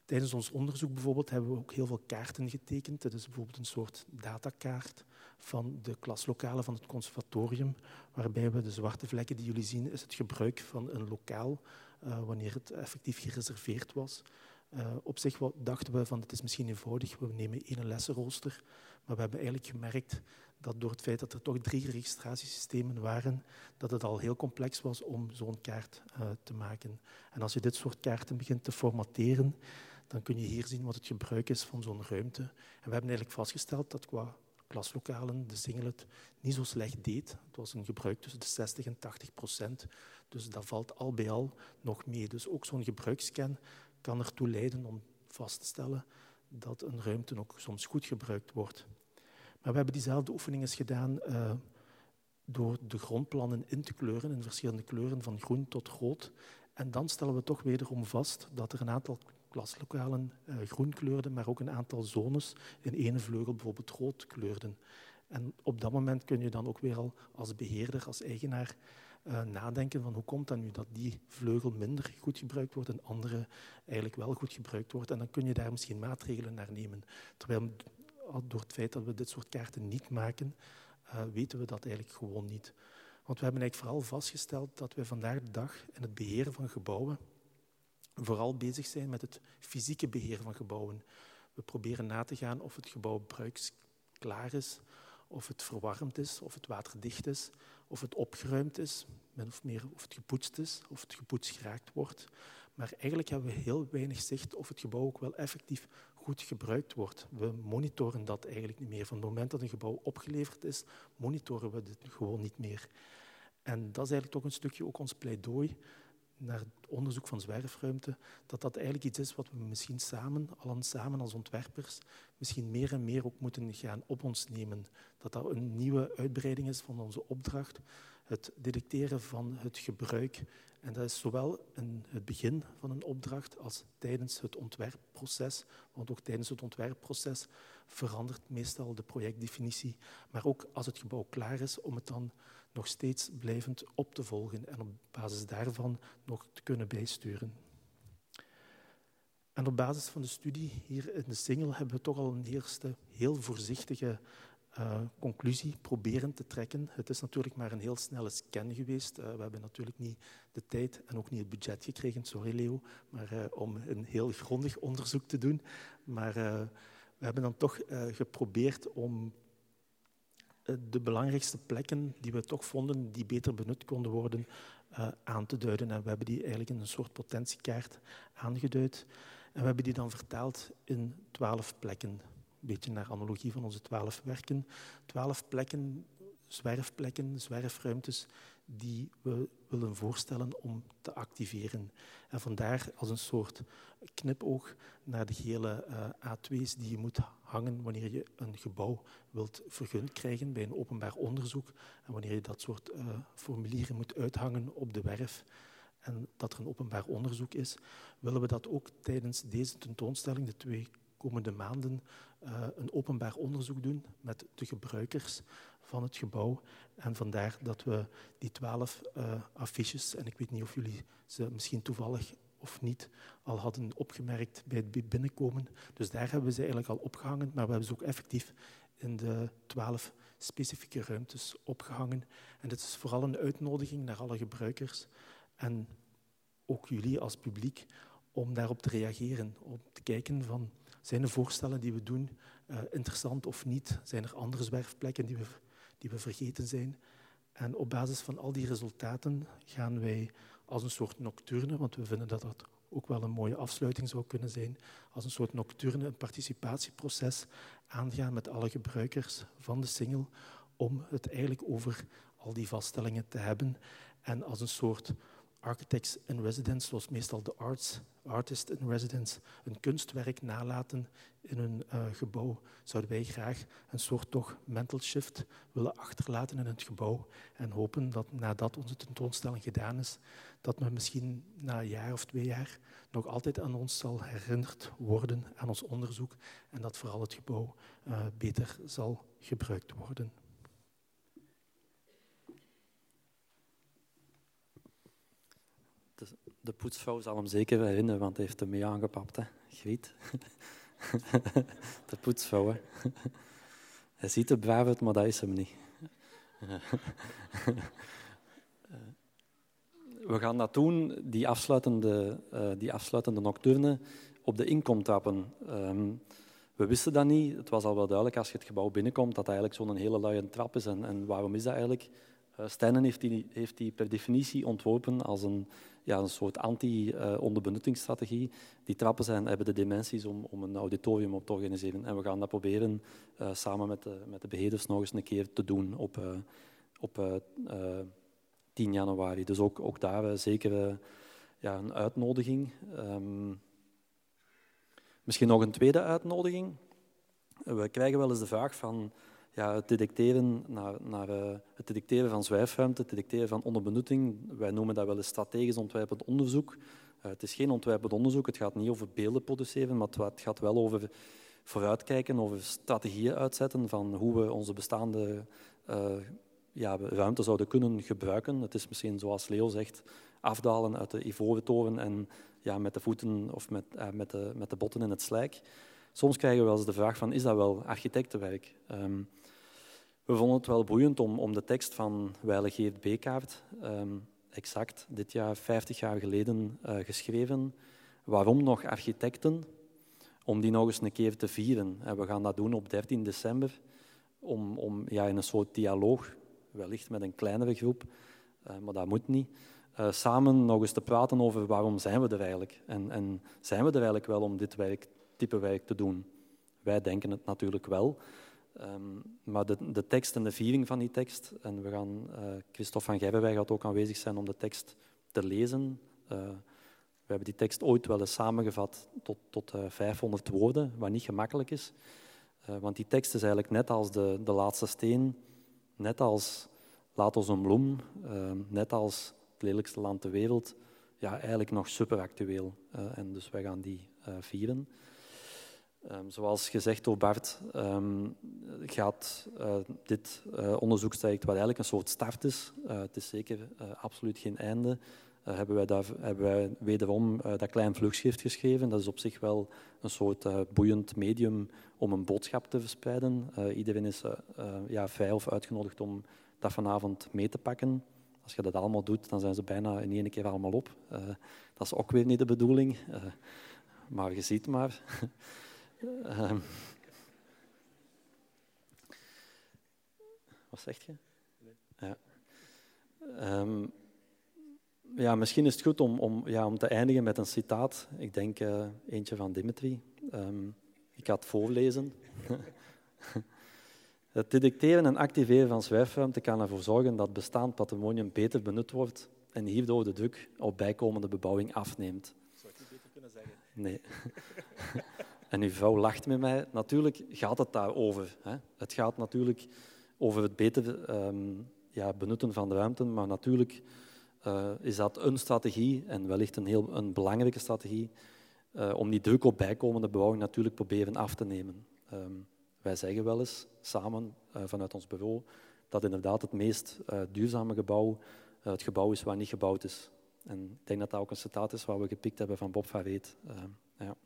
Speaker 5: Tijdens ons onderzoek bijvoorbeeld hebben we ook heel veel kaarten getekend. Dat is bijvoorbeeld een soort datakaart van de klaslokalen van het conservatorium, waarbij we de zwarte vlekken die jullie zien, is het gebruik van een lokaal uh, wanneer het effectief gereserveerd was. Uh, op zich dachten we van het is misschien eenvoudig, we nemen één lessenrooster, maar we hebben eigenlijk gemerkt dat door het feit dat er toch drie registratiesystemen waren, dat het al heel complex was om zo'n kaart uh, te maken. En als je dit soort kaarten begint te formateren, dan kun je hier zien wat het gebruik is van zo'n ruimte. En we hebben eigenlijk vastgesteld dat qua klaslokalen de single het niet zo slecht deed. Het was een gebruik tussen de 60 en 80 procent. Dus dat valt al bij al nog mee. Dus ook zo'n gebruiksscan kan ertoe leiden om vast te stellen dat een ruimte ook soms goed gebruikt wordt. Maar we hebben diezelfde oefeningen gedaan uh, door de grondplannen in te kleuren in verschillende kleuren, van groen tot rood. En dan stellen we toch wederom vast dat er een aantal klaslokalen uh, groen kleurden, maar ook een aantal zones in ene vleugel bijvoorbeeld rood kleurden. En op dat moment kun je dan ook weer al als beheerder, als eigenaar, uh, nadenken van hoe komt dat nu dat die vleugel minder goed gebruikt wordt en andere eigenlijk wel goed gebruikt wordt. En dan kun je daar misschien maatregelen naar nemen. Terwijl door het feit dat we dit soort kaarten niet maken, uh, weten we dat eigenlijk gewoon niet. Want we hebben eigenlijk vooral vastgesteld dat we vandaag de dag in het beheren van gebouwen vooral bezig zijn met het fysieke beheer van gebouwen. We proberen na te gaan of het gebouw bruiksklaar is, of het verwarmd is, of het waterdicht is, of het opgeruimd is, of meer of het gepoetst is, of het gepoetst geraakt wordt. Maar eigenlijk hebben we heel weinig zicht of het gebouw ook wel effectief goed gebruikt wordt. We monitoren dat eigenlijk niet meer. Van het moment dat een gebouw opgeleverd is, monitoren we het gewoon niet meer. En dat is eigenlijk toch een stukje ook ons pleidooi naar het onderzoek van zwerfruimte, dat dat eigenlijk iets is wat we misschien samen, allen samen als ontwerpers, misschien meer en meer ook moeten gaan op ons nemen. Dat dat een nieuwe uitbreiding is van onze opdracht, het detecteren van het gebruik. En dat is zowel in het begin van een opdracht als tijdens het ontwerpproces. Want ook tijdens het ontwerpproces verandert meestal de projectdefinitie. Maar ook als het gebouw klaar is, om het dan nog steeds blijvend op te volgen en op basis daarvan nog te kunnen bijsturen. En op basis van de studie hier in de Singel hebben we toch al een eerste heel voorzichtige uh, conclusie proberen te trekken. Het is natuurlijk maar een heel snelle scan geweest. Uh, we hebben natuurlijk niet de tijd en ook niet het budget gekregen, sorry Leo, maar, uh, om een heel grondig onderzoek te doen. Maar we hebben dan toch geprobeerd om de belangrijkste plekken die we toch vonden die beter benut konden worden aan te duiden. En we hebben die eigenlijk in een soort potentiekaart aangeduid. En we hebben die dan vertaald in twaalf plekken beetje naar analogie van onze twaalf werken. Twaalf plekken, zwerfplekken, zwerfruimtes die we willen voorstellen om te activeren. En vandaar als een soort knipoog naar de gele uh, A2's die je moet wanneer je een gebouw wilt vergund krijgen bij een openbaar onderzoek en wanneer je dat soort uh, formulieren moet uithangen op de werf en dat er een openbaar onderzoek is, willen we dat ook tijdens deze tentoonstelling, de twee komende maanden een openbaar onderzoek doen met de gebruikers van het gebouw. En vandaar dat we die twaalf affiches, en ik weet niet of jullie ze misschien toevallig of niet al hadden opgemerkt bij het binnenkomen. Dus daar hebben we ze eigenlijk al opgehangen, maar we hebben ze ook effectief in de twaalf specifieke ruimtes opgehangen. En dit is vooral een uitnodiging naar alle gebruikers en ook jullie als publiek om daarop te reageren, om te kijken van zijn de voorstellen die we doen uh, interessant of niet? Zijn er andere zwerfplekken die we, die we vergeten zijn? En op basis van al die resultaten gaan wij als een soort nocturne, want we vinden dat dat ook wel een mooie afsluiting zou kunnen zijn, als een soort nocturne, een participatieproces aangaan met alle gebruikers van de single, om het eigenlijk over al die vaststellingen te hebben en als een soort architects in residence, zoals meestal de arts, artist in residence, een kunstwerk nalaten in een uh, gebouw, zouden wij graag een soort toch mental shift willen achterlaten in het gebouw en hopen dat nadat onze tentoonstelling gedaan is, dat men misschien na een jaar of twee jaar nog altijd aan ons zal herinnerd worden, aan ons onderzoek, en dat vooral het gebouw uh, beter zal gebruikt worden.
Speaker 6: De poetsvrouw zal hem zeker herinneren, want hij heeft hem mee aangepapt. Hè. Griet. [laughs] De poetsvrouw. Hè. [laughs] Hij ziet er braaf uit, maar dat is hem niet. [laughs] We gaan dat doen, die afsluitende, uh, die afsluitende nocturne, op de inkomtrappen. Um, we wisten dat niet. Het was al wel duidelijk als je het gebouw binnenkomt dat dat eigenlijk zo'n hele luie trap is. En waarom is dat eigenlijk? Uh, Stijnen heeft die, heeft die per definitie ontworpen als een, ja, een soort anti-onderbenuttingsstrategie. Die trappen zijn, hebben de dimensies om, om een auditorium op te organiseren. En we gaan dat proberen uh, samen met de, met de beheerders nog eens een keer te doen op, uh, op 10 januari. Dus ook, ook daar zeker ja, een uitnodiging. Um, misschien nog een tweede uitnodiging. We krijgen wel eens de vraag van ja, het, detecteren naar, naar, uh, het detecteren van zwijfruimte, het detecteren van onderbenutting. Wij noemen dat wel eens strategisch ontwerpend onderzoek. Uh, het is geen ontwerpend onderzoek, het gaat niet over beelden produceren, maar het gaat wel over vooruitkijken, over strategieën uitzetten van hoe we onze bestaande uh, ja, ruimte zouden kunnen gebruiken. Het is misschien, zoals Leo zegt, afdalen uit de ivoren toren en ja, met de voeten of met, met, de, met de botten in het slijk. Soms krijgen we wel eens de vraag van, is dat wel architectenwerk? Um, we vonden het wel boeiend om, om de tekst van Weile Geert Bekaert, um, exact dit jaar, 50 jaar geleden, uh, geschreven. Waarom nog architecten? Om die nog eens een keer te vieren. En we gaan dat doen op 13 december, om, om ja, in een soort dialoog, wellicht met een kleinere groep, uh, maar dat moet niet, uh, samen nog eens te praten over waarom zijn we er eigenlijk. En, en zijn we er eigenlijk wel om dit werk, type werk te doen? Wij denken het natuurlijk wel. Um, maar de, de, tekst en de viering van die tekst, en we gaan, uh, Christophe van Gerbenwij gaat ook aanwezig zijn om de tekst te lezen. Uh, we hebben die tekst ooit wel eens samengevat tot, tot uh, eh, 500 woorden, wat niet gemakkelijk is. want die tekst is eigenlijk net als de, de laatste steen, net als Laat ons een bloem, ehm, net als het lelijkste land ter wereld, ja, eigenlijk nog superactueel. en dus wij gaan die vieren. Um, zoals gezegd door Bart, um, gaat uh, dit uh, onderzoekstraject, wat eigenlijk een soort start is, uh, het is zeker absoluut geen einde, hebben, wij daar, hebben wij wederom dat klein vlugschrift geschreven. Dat is op zich wel een soort boeiend medium om een boodschap te verspreiden. iedereen is ja, vrij of uitgenodigd om dat vanavond mee te pakken. Als je dat allemaal doet, dan zijn ze bijna in één keer allemaal op. dat is ook weer niet de bedoeling, maar je ziet maar. [laughs] Um, wat zeg je? Ja. Um, ja, misschien is het goed om, om, ja, om te eindigen met een citaat. Ik denk uh, eentje van Dimitri. Um, ik ga het voorlezen. [laughs] het detecteren en activeren van zwijfruimte kan ervoor zorgen dat bestaand patrimonium beter benut wordt en hierdoor de druk op bijkomende bebouwing afneemt.
Speaker 5: Zou ik niet beter kunnen zeggen?
Speaker 6: Nee. [laughs] En uw vrouw lacht met mij. Natuurlijk gaat het daarover. Hè. Het gaat natuurlijk over het beter um, ja, benutten van de ruimte, maar natuurlijk uh, is dat een strategie en wellicht een heel een belangrijke strategie uh, om die druk op bijkomende bebouwing natuurlijk proberen af te nemen. Ehm, wij zeggen wel eens samen vanuit ons bureau dat inderdaad het meest duurzame gebouw het gebouw is waar niet gebouwd is. En ik denk dat dat ook een citaat is waar we gepikt hebben van Bob van Reet. Ehm, ja.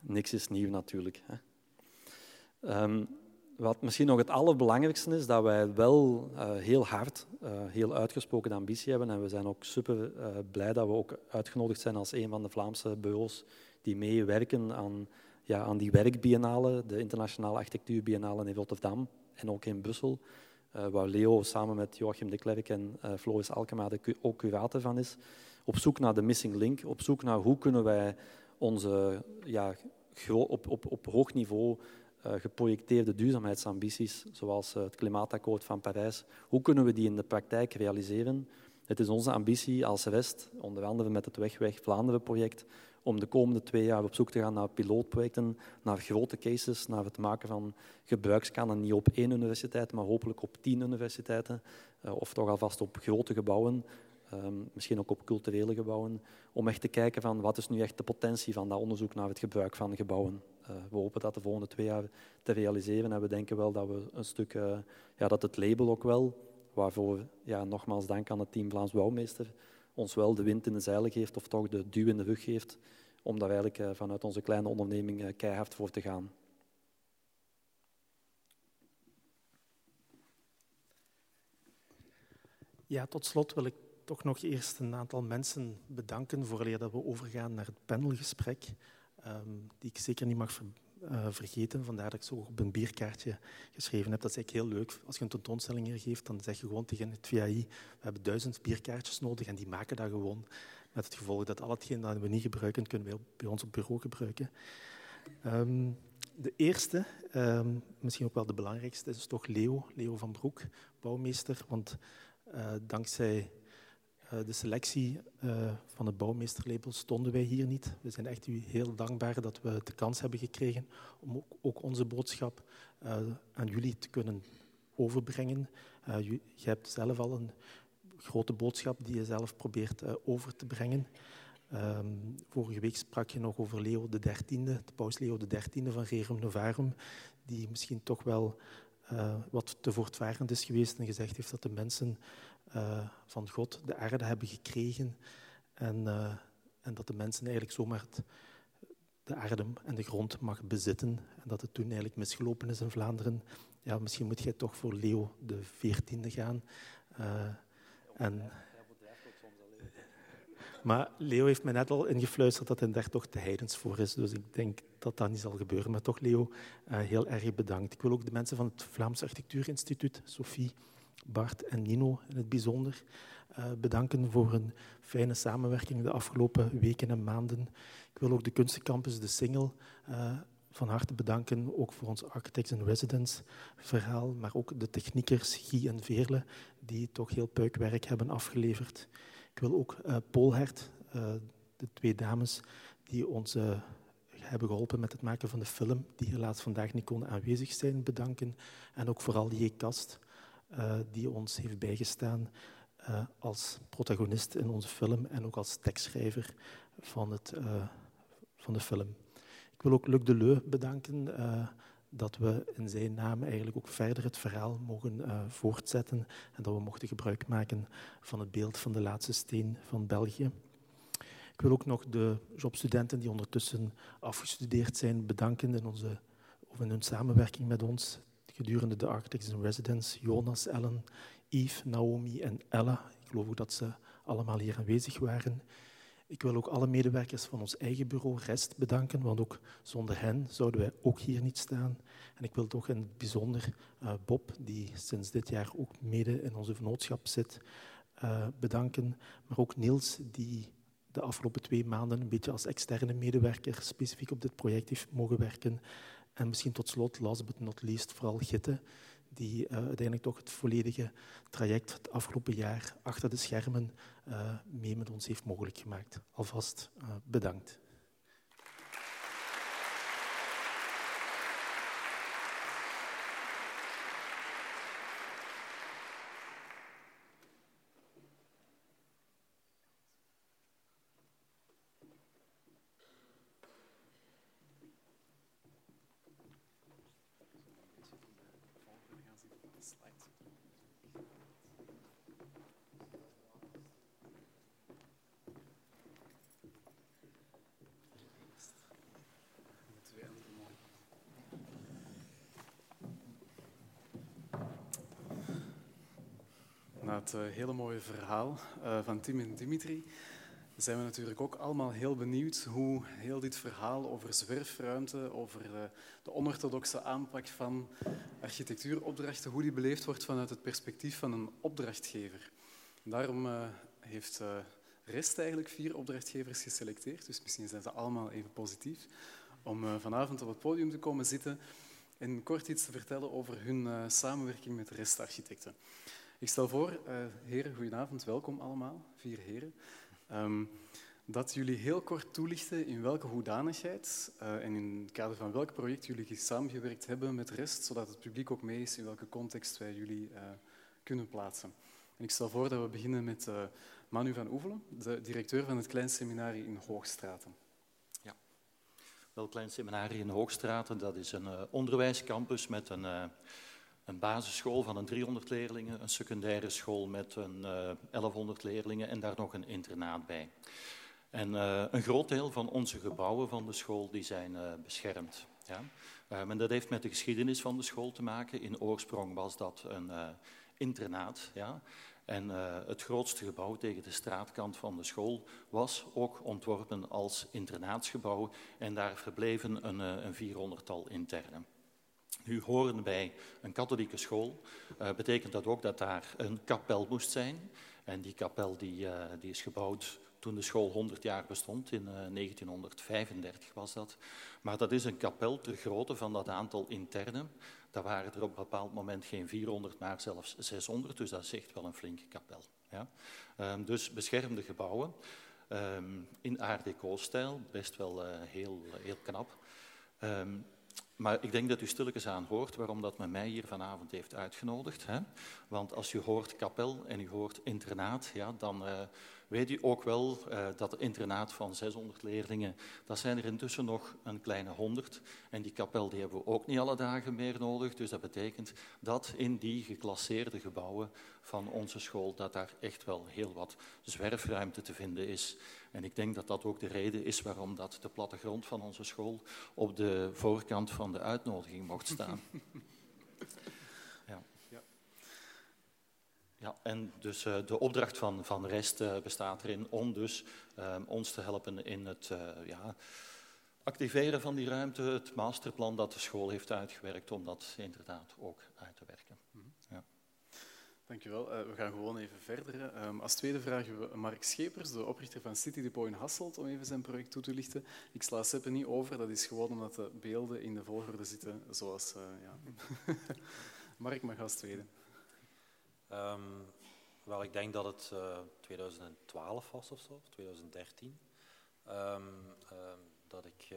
Speaker 6: Niks is nieuw natuurlijk. Hè. Ehm, wat misschien nog het allerbelangrijkste is, dat wij wel uh, heel hard, uh, heel uitgesproken ambitie hebben. En we zijn ook super uh, blij dat we ook uitgenodigd zijn als een van de Vlaamse bureaus die meewerken aan, ja, aan die werkbiennale, de Internationale Architectuurbiennale in Rotterdam en ook in Brussel. waar Leo samen met Joachim de Klerk en Floris Alkema de, ook curator van is. Op zoek naar de missing link, op zoek naar hoe kunnen wij onze ja, op, op, op hoog niveau uh, geprojecteerde duurzaamheidsambities, zoals uh, het klimaatakkoord van Parijs, hoe kunnen we die in de praktijk realiseren? Het is onze ambitie als Rest, onder andere met het Wegweg Vlaanderen-project, om de komende twee jaar op zoek te gaan naar pilootprojecten, naar grote cases, naar het maken van gebruikskannen, niet op één universiteit, maar hopelijk op tien universiteiten, uh, of toch alvast op grote gebouwen, Um, misschien ook op culturele gebouwen, om echt te kijken van wat is nu echt de potentie van dat onderzoek naar het gebruik van gebouwen. Uh, we hopen dat de volgende twee jaar te realiseren en we denken wel dat we een stuk, uh, ja, dat het label ook wel, waarvoor ja, nogmaals dank aan het team Vlaams Bouwmeester, ons wel de wind in de zeilen geeft of toch de duw in de rug geeft, om daar eigenlijk uh, vanuit onze kleine onderneming keihard voor te gaan.
Speaker 5: Ja, tot slot wil ik toch nog eerst een aantal mensen bedanken voor dat we overgaan naar het panelgesprek, um, die ik zeker niet mag uh, vergeten. Vandaar dat ik zo op een bierkaartje geschreven heb. Dat is eigenlijk heel leuk. Als je een tentoonstelling hier geeft, dan zeg je gewoon tegen het VAI, we hebben duizend bierkaartjes nodig en die maken dat gewoon. Met het gevolg dat al hetgeen dat we niet gebruiken, kunnen we bij ons op bureau gebruiken. Um, de eerste, um, misschien ook wel de belangrijkste, is toch Leo, Leo van Broek, bouwmeester. Want uh, dankzij de selectie uh, van het bouwmeesterlabel stonden wij hier niet. We zijn echt u heel dankbaar dat we de kans hebben gekregen om ook, onze boodschap uh, aan jullie te kunnen overbrengen. Je, hebt zelf al een grote boodschap die je zelf probeert over te brengen. Um, vorige week sprak je nog over Leo XIII, de paus Leo XIII van Rerum Novarum, die misschien toch wel wat te voortvarend is geweest en gezegd heeft dat de mensen uh, van God de aarde hebben gekregen en, uh, en dat de mensen eigenlijk zomaar het, de aarde en de grond mag bezitten en dat het toen eigenlijk misgelopen is in Vlaanderen. Ja, misschien moet jij toch voor Leo de veertiende gaan. Uh, en, maar Leo heeft mij net al ingefluisterd dat hij daar toch te heidens voor is. Dus ik denk dat dat niet zal gebeuren. Maar toch, Leo, heel erg bedankt. Ik wil ook de mensen van het Vlaams Architectuurinstituut, Sophie, Bart en Nino in het bijzonder uh, bedanken voor een fijne samenwerking de afgelopen weken en maanden. Ik wil ook de Kunstencampus, de Single, uh, van harte bedanken, ook voor ons Architects in Residence verhaal, maar ook de techniekers Guy en Veerle, die toch heel puikwerk hebben afgeleverd. Ik wil ook uh, Polhert, de twee dames die ons hebben geholpen met het maken van de film, die helaas vandaag niet konden aanwezig zijn, bedanken. En ook vooral J. Kast, die ons heeft bijgestaan uh, als protagonist in onze film en ook als tekstschrijver van, het, uh, van de film. Ik wil ook Luc Deleu bedanken dat we in zijn naam eigenlijk ook verder het verhaal mogen voortzetten en dat we mochten gebruik maken van het beeld van de laatste steen van België. Ik wil ook nog de jobstudenten die ondertussen afgestudeerd zijn bedanken in, onze, of in hun samenwerking met ons gedurende de Architects in Residence. Jonas, Ellen, Yves, Naomi en Ella. Ik geloof ook dat ze allemaal hier aanwezig waren. Ik wil ook alle medewerkers van ons eigen bureau Rest bedanken, want ook zonder hen zouden wij ook hier niet staan. En ik wil toch in het bijzonder uh, Bob, die sinds dit jaar ook mede in onze vennootschap zit, uh, bedanken. Maar ook Niels, die de afgelopen twee maanden een beetje als externe medewerker specifiek op dit project heeft mogen werken. En misschien tot slot, last but not least, vooral Gitte, die uh, uiteindelijk toch het volledige traject het afgelopen jaar achter de schermen uh, mee met ons heeft mogelijk gemaakt. Alvast uh, bedankt.
Speaker 2: Uh, hele mooie verhaal uh, van Tim en Dimitri zijn we natuurlijk ook allemaal heel benieuwd hoe heel dit verhaal over zwerfruimte, over uh, de onorthodoxe aanpak van architectuuropdrachten, hoe die beleefd wordt vanuit het perspectief van een opdrachtgever. Daarom heeft Rest eigenlijk vier opdrachtgevers geselecteerd, dus misschien zijn ze allemaal even positief, om vanavond op het podium te komen zitten en kort iets te vertellen over hun samenwerking met restarchitecten. Ik stel voor, uh, heren, goedenavond, welkom allemaal, vier heren, um, dat jullie heel kort toelichten in welke hoedanigheid uh, en in het kader van welk project jullie samengewerkt hebben met REST, zodat het publiek ook mee is in welke context wij jullie uh, kunnen plaatsen. En ik stel voor dat we beginnen met Manu van Oevelen, de directeur van het Klein Seminarie in Hoogstraten.
Speaker 7: Ja, wel Klein Seminarie in Hoogstraten, dat is een onderwijscampus met een een basisschool van een 300 leerlingen, een secundaire school met een uh, eh, 1100 leerlingen en daar nog een internaat bij. En uh, een groot deel van onze gebouwen van de school die zijn uh, beschermd. Ja? en dat heeft met de geschiedenis van de school te maken. In oorsprong was dat een internaat. Ja? En het grootste gebouw tegen de straatkant van de school was ook ontworpen als internaatsgebouw. En daar verbleven een, een 400-tal internen. Nu horen bij een katholieke school, uh, betekent dat ook dat daar een kapel moest zijn. En die kapel die, uh, die is gebouwd toen de school 100 jaar bestond, in uh, eh, 1935 was dat. Maar dat is een kapel ter grootte van dat aantal internen. Daar waren er op een bepaald moment geen 400, maar zelfs 600, dus dat is echt wel een flinke kapel. Ja? Um, dus beschermde gebouwen um, in Art Deco-stijl, best wel heel, heel knap. Um, maar ik denk dat u stilletjes aan hoort waarom dat men mij hier vanavond heeft uitgenodigd. Hè? Want als u hoort kapel en u hoort internaat, ja, dan uh, weet u ook wel uh, dat het internaat van 600 leerlingen, dat zijn er intussen nog een kleine 100. En die kapel die hebben we ook niet alle dagen meer nodig. Dus dat betekent dat in die geclasseerde gebouwen van onze school, dat daar echt wel heel wat zwerfruimte te vinden is. En ik denk dat dat ook de reden is waarom dat de plattegrond van onze school op de voorkant van de uitnodiging mocht staan. [laughs] ja. ja. Ja, en dus uh, de opdracht van, van REST uh, bestaat erin om dus uh, ons te helpen in het ja, activeren van die ruimte, het masterplan dat de school heeft uitgewerkt, om dat inderdaad ook uit te werken.
Speaker 2: Dankjewel. Uh, we gaan gewoon even verder. Um, als tweede vragen we Mark Schepers, de oprichter van City Depot in Hasselt, om even zijn project toe te lichten. Ik sla Seppe niet over, dat is gewoon omdat de beelden in de volgorde zitten zoals... Ja. [laughs] Mark mag als tweede.
Speaker 4: Um, wel, ik denk dat het uh, eh, 2012 was of zo, of 2013, um, dat ik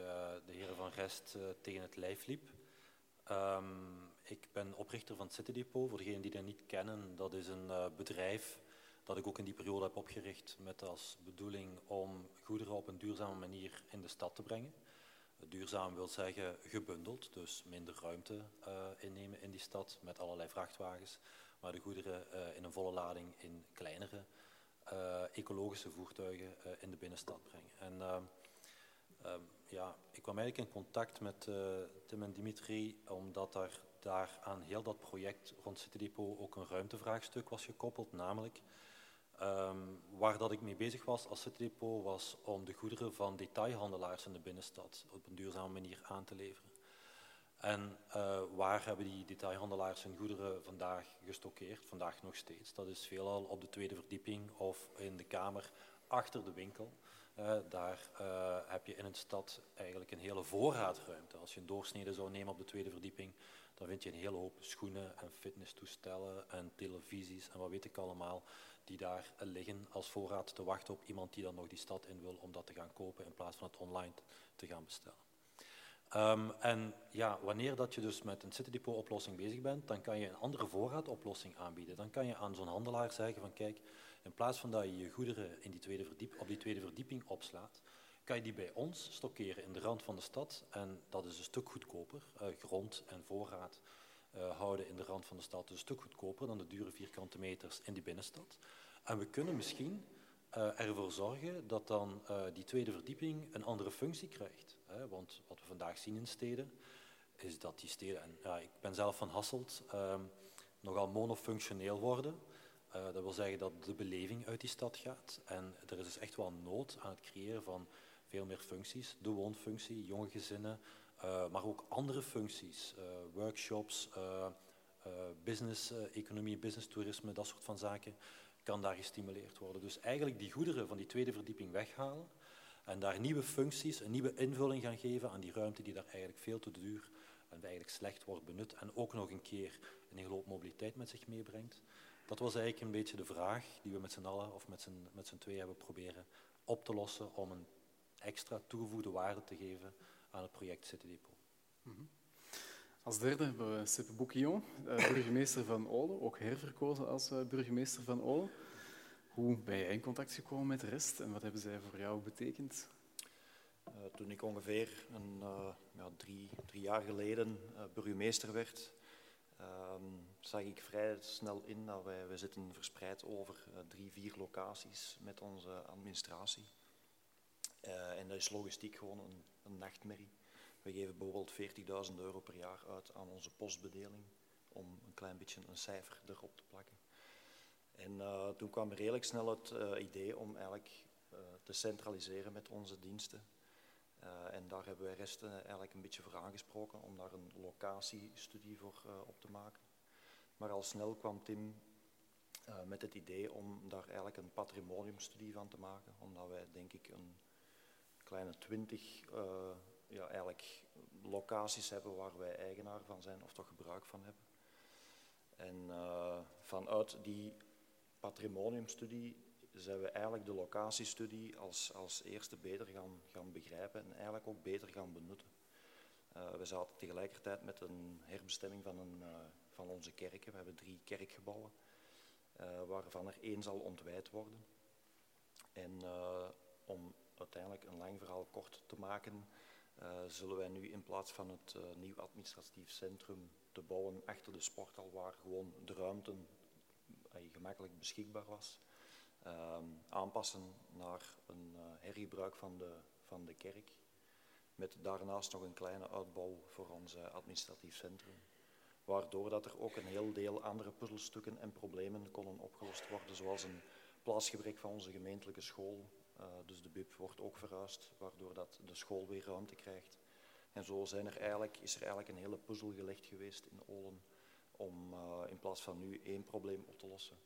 Speaker 4: de heren van Rest tegen het lijf liep. Ik ben oprichter van City Depot. Voor degenen die dat niet kennen, dat is een bedrijf dat ik ook in die periode heb opgericht met als bedoeling om goederen op een duurzame manier in de stad te brengen. Duurzaam wil zeggen gebundeld, dus minder ruimte innemen in die stad met allerlei vrachtwagens, maar de goederen uh, in een volle lading in kleinere ecologische voertuigen in de binnenstad brengen. En, ehm, ja, ik kwam eigenlijk in contact met Tim en Dimitri omdat er daar aan heel dat project rond City Depot ook een ruimtevraagstuk was gekoppeld, namelijk um, waar dat ik mee bezig was als City Depot was om de goederen van detailhandelaars in de binnenstad op een duurzame manier aan te leveren. En uh, waar hebben die detailhandelaars hun goederen vandaag gestockeerd? Vandaag nog steeds. Dat is veelal op de tweede verdieping of in de kamer achter de winkel. Uh, daar uh, heb je in een stad eigenlijk een hele voorraadruimte. Als je een doorsnede zou nemen op de tweede verdieping, dan vind je een hele hoop schoenen en fitnesstoestellen en televisies en wat weet ik allemaal, die daar liggen als voorraad te wachten op iemand die dan nog die stad in wil om dat te gaan kopen in plaats van het online te gaan bestellen. Um, en ja, wanneer dat je dus met een citydepot oplossing bezig bent, dan kan je een andere voorraadoplossing aanbieden. Dan kan je aan zo'n handelaar zeggen van kijk, in plaats van dat je je goederen in die tweede verdiep, op die tweede verdieping opslaat, kan je die bij ons stockeren in de rand van de stad. En dat is een stuk goedkoper, uh, grond en voorraad. uh, houden in de rand van de stad. Dus een stuk goedkoper dan de dure vierkante meters in die binnenstad. En we kunnen misschien uh, ervoor zorgen dat dan die tweede verdieping een andere functie krijgt. Hè? Want wat we vandaag zien in steden, is dat die steden, en ja, ik ben zelf van Hasselt, um, nogal monofunctioneel worden. Uh, dat wil zeggen dat de beleving uit die stad gaat. En er is dus echt wel nood aan het creëren van veel meer functies. De woonfunctie, jonge gezinnen, uh, maar ook andere functies. Uh, workshops, business, economie, business toerisme, dat soort van zaken kan daar gestimuleerd worden. Dus eigenlijk die goederen van die tweede verdieping weghalen en daar nieuwe functies, een nieuwe invulling gaan geven aan die ruimte die daar eigenlijk veel te duur en eigenlijk slecht wordt benut en ook nog een keer een hele hoop mobiliteit met zich meebrengt. Dat was eigenlijk een beetje de vraag die we met z'n allen of met z'n, met twee hebben proberen op te lossen om een extra toegevoegde waarde te geven aan het project City Depot. -hmm.
Speaker 2: Als derde hebben we Seppe Bouquillon, eh, burgemeester van Olen, ook herverkozen als uh, burgemeester van Olen. Hoe ben jij in contact gekomen met de rest en wat hebben zij voor jou betekend?
Speaker 8: Uh, toen ik ongeveer een, ja, drie, drie, jaar geleden burgemeester werd, ehm, zag ik vrij snel in dat wij, wij zitten verspreid over drie, vier locaties met onze administratie. en dat is logistiek gewoon een, een nachtmerrie. We geven bijvoorbeeld 40.000 euro per jaar uit aan onze postbedeling om een klein beetje een cijfer erop te plakken. En uh, toen kwam redelijk snel het uh, idee om eigenlijk uh, te centraliseren met onze diensten. en daar hebben wij resten eigenlijk een beetje voor aangesproken om daar een locatiestudie voor op te maken. Maar al snel kwam Tim met het idee om daar eigenlijk een patrimoniumstudie van te maken, omdat wij denk ik een kleine twintig ja, eigenlijk locaties hebben waar wij eigenaar van zijn of toch gebruik van hebben. En vanuit die patrimoniumstudie zijn we eigenlijk de locatiestudie als, als eerste beter gaan, gaan begrijpen en eigenlijk ook beter gaan benutten. Uh, we zaten tegelijkertijd met een herbestemming van, een, uh, van onze kerken. We hebben drie kerkgebouwen, waarvan er één zal ontwijd worden. En om uiteindelijk een lang verhaal kort te maken, zullen wij nu in plaats van het nieuw administratief centrum te bouwen achter de sporthal, waar gewoon de ruimte uh, gemakkelijk beschikbaar was, ehm, aanpassen naar een hergebruik van de, van de kerk. Met daarnaast nog een kleine uitbouw voor ons administratief centrum. Waardoor dat er ook een heel deel andere puzzelstukken en problemen konden opgelost worden, zoals een plaatsgebrek van onze gemeentelijke school, uh, dus de BIP wordt ook verhuisd, waardoor dat de school weer ruimte krijgt. En zo zijn er eigenlijk, is er eigenlijk een hele puzzel gelegd geweest in Olen om uh, in plaats van nu één probleem op te lossen,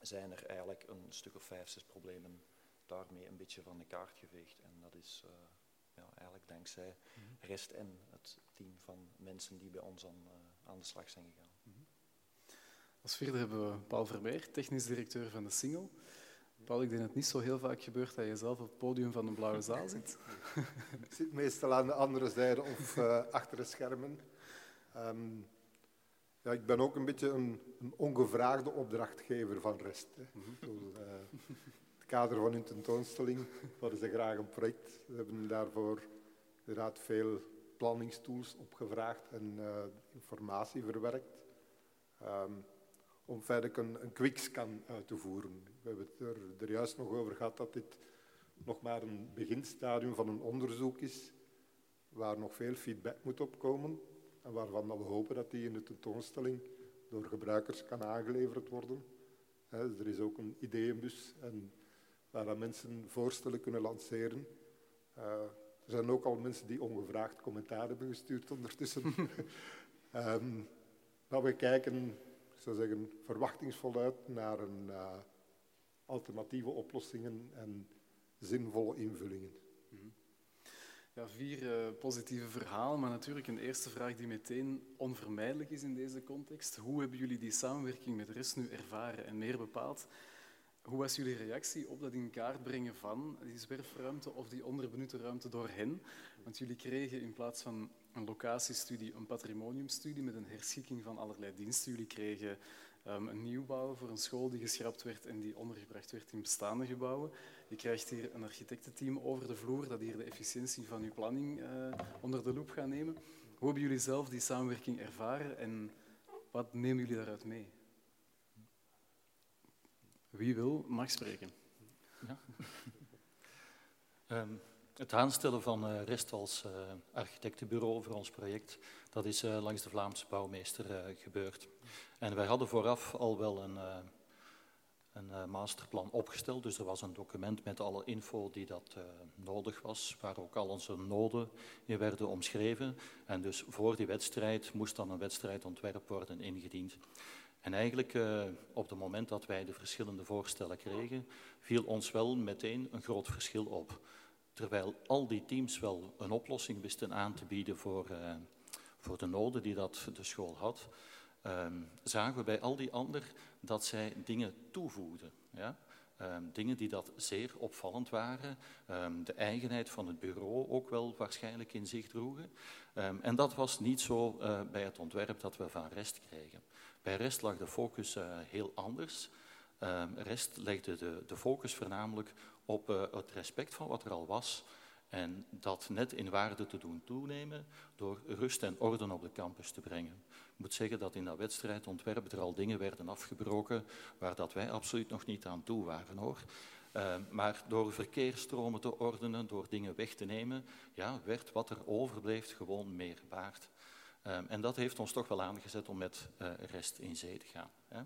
Speaker 8: zijn er eigenlijk een stuk of vijf, zes problemen daarmee een beetje van de kaart geveegd. En dat is uh, ja, eigenlijk dankzij mm -hmm. Rest en het team van mensen die bij ons aan, aan de slag zijn gegaan. Mm
Speaker 2: -hmm. Als vierde hebben we Paul Vermeer, technisch directeur van de Single. Paul, ik denk dat het niet zo heel vaak gebeurt dat je zelf op het podium van een blauwe zaal [laughs] zit.
Speaker 9: ik zit meestal aan de andere zijde of uh, achter de schermen. Um, ja, ik ben ook een beetje een, een ongevraagde opdrachtgever van rest. Hè. Mm -hmm. uh, het kader van hun tentoonstelling hadden ze graag een project. We hebben daarvoor inderdaad veel planningstools opgevraagd en uh, informatie verwerkt. Um, om verder een, een quickscan uit te voeren. We hebben het er, er, juist nog over gehad dat dit nog maar een beginstadium van een onderzoek is, waar nog veel feedback moet opkomen en waarvan we hopen dat die in de tentoonstelling door gebruikers kan aangeleverd worden. He, er is ook een ideeënbus en waar mensen voorstellen kunnen lanceren. Uh, er zijn ook al mensen die ongevraagd commentaar hebben gestuurd ondertussen. um, [laughs] maar we kijken zou zeggen, verwachtingsvol uit naar een, uh, alternatieve oplossingen en zinvolle invullingen. Mhm.
Speaker 2: Ja, vier uh, positieve verhalen, maar natuurlijk een eerste vraag die meteen onvermijdelijk is in deze context. Hoe hebben jullie die samenwerking met RES nu ervaren en meer bepaald? Hoe was jullie reactie op dat in kaart brengen van die zwerfruimte of die onderbenutte ruimte door hen? Want jullie kregen in plaats van een locatiestudie, een patrimoniumstudie met een herschikking van allerlei diensten. Jullie kregen um, een nieuwbouw voor een school die geschrapt werd en die ondergebracht werd in bestaande gebouwen. Je krijgt hier een architectenteam over de vloer dat hier de efficiëntie van uw planning uh, onder de loep gaat nemen. Hoe hebben jullie zelf die samenwerking ervaren en Wat nemen jullie daaruit mee? Wie wil, mag spreken. Ja.
Speaker 7: um, [laughs] het aanstellen van uh, Rest als uh, architectenbureau voor ons project, dat is uh, langs de Vlaamse bouwmeester gebeurd. En wij hadden vooraf al wel een, een masterplan opgesteld, dus er was een document met alle info die dat nodig was, waar ook al onze noden in werden omschreven. En dus voor die wedstrijd moest dan een wedstrijdontwerp worden ingediend. En eigenlijk uh, op het moment dat wij de verschillende voorstellen kregen, viel ons wel meteen een groot verschil op. Terwijl al die teams wel een oplossing wisten aan te bieden voor, voor de noden die dat de school had, um, zagen we bij al die anderen dat zij dingen toevoegden. Ja? Um, dingen die dat zeer opvallend waren. Um, de eigenheid van het bureau ook wel waarschijnlijk in zich droegen. en dat was niet zo uh, bij het ontwerp dat we van Rest kregen. Bij Rest lag de focus uh, heel anders. Rest legde de, de focus voornamelijk op uh, het respect van wat er al was en dat net in waarde te doen toenemen door rust en orde op de campus te brengen. Ik moet zeggen dat in dat wedstrijdontwerp er al dingen werden afgebroken waar dat wij absoluut nog niet aan toe waren hoor. Uh, maar door verkeersstromen te ordenen, door dingen weg te nemen, ja, werd wat er overbleef gewoon meer waard. Uh, en dat heeft ons toch wel aangezet om met uh, rest in zee te gaan. Hè.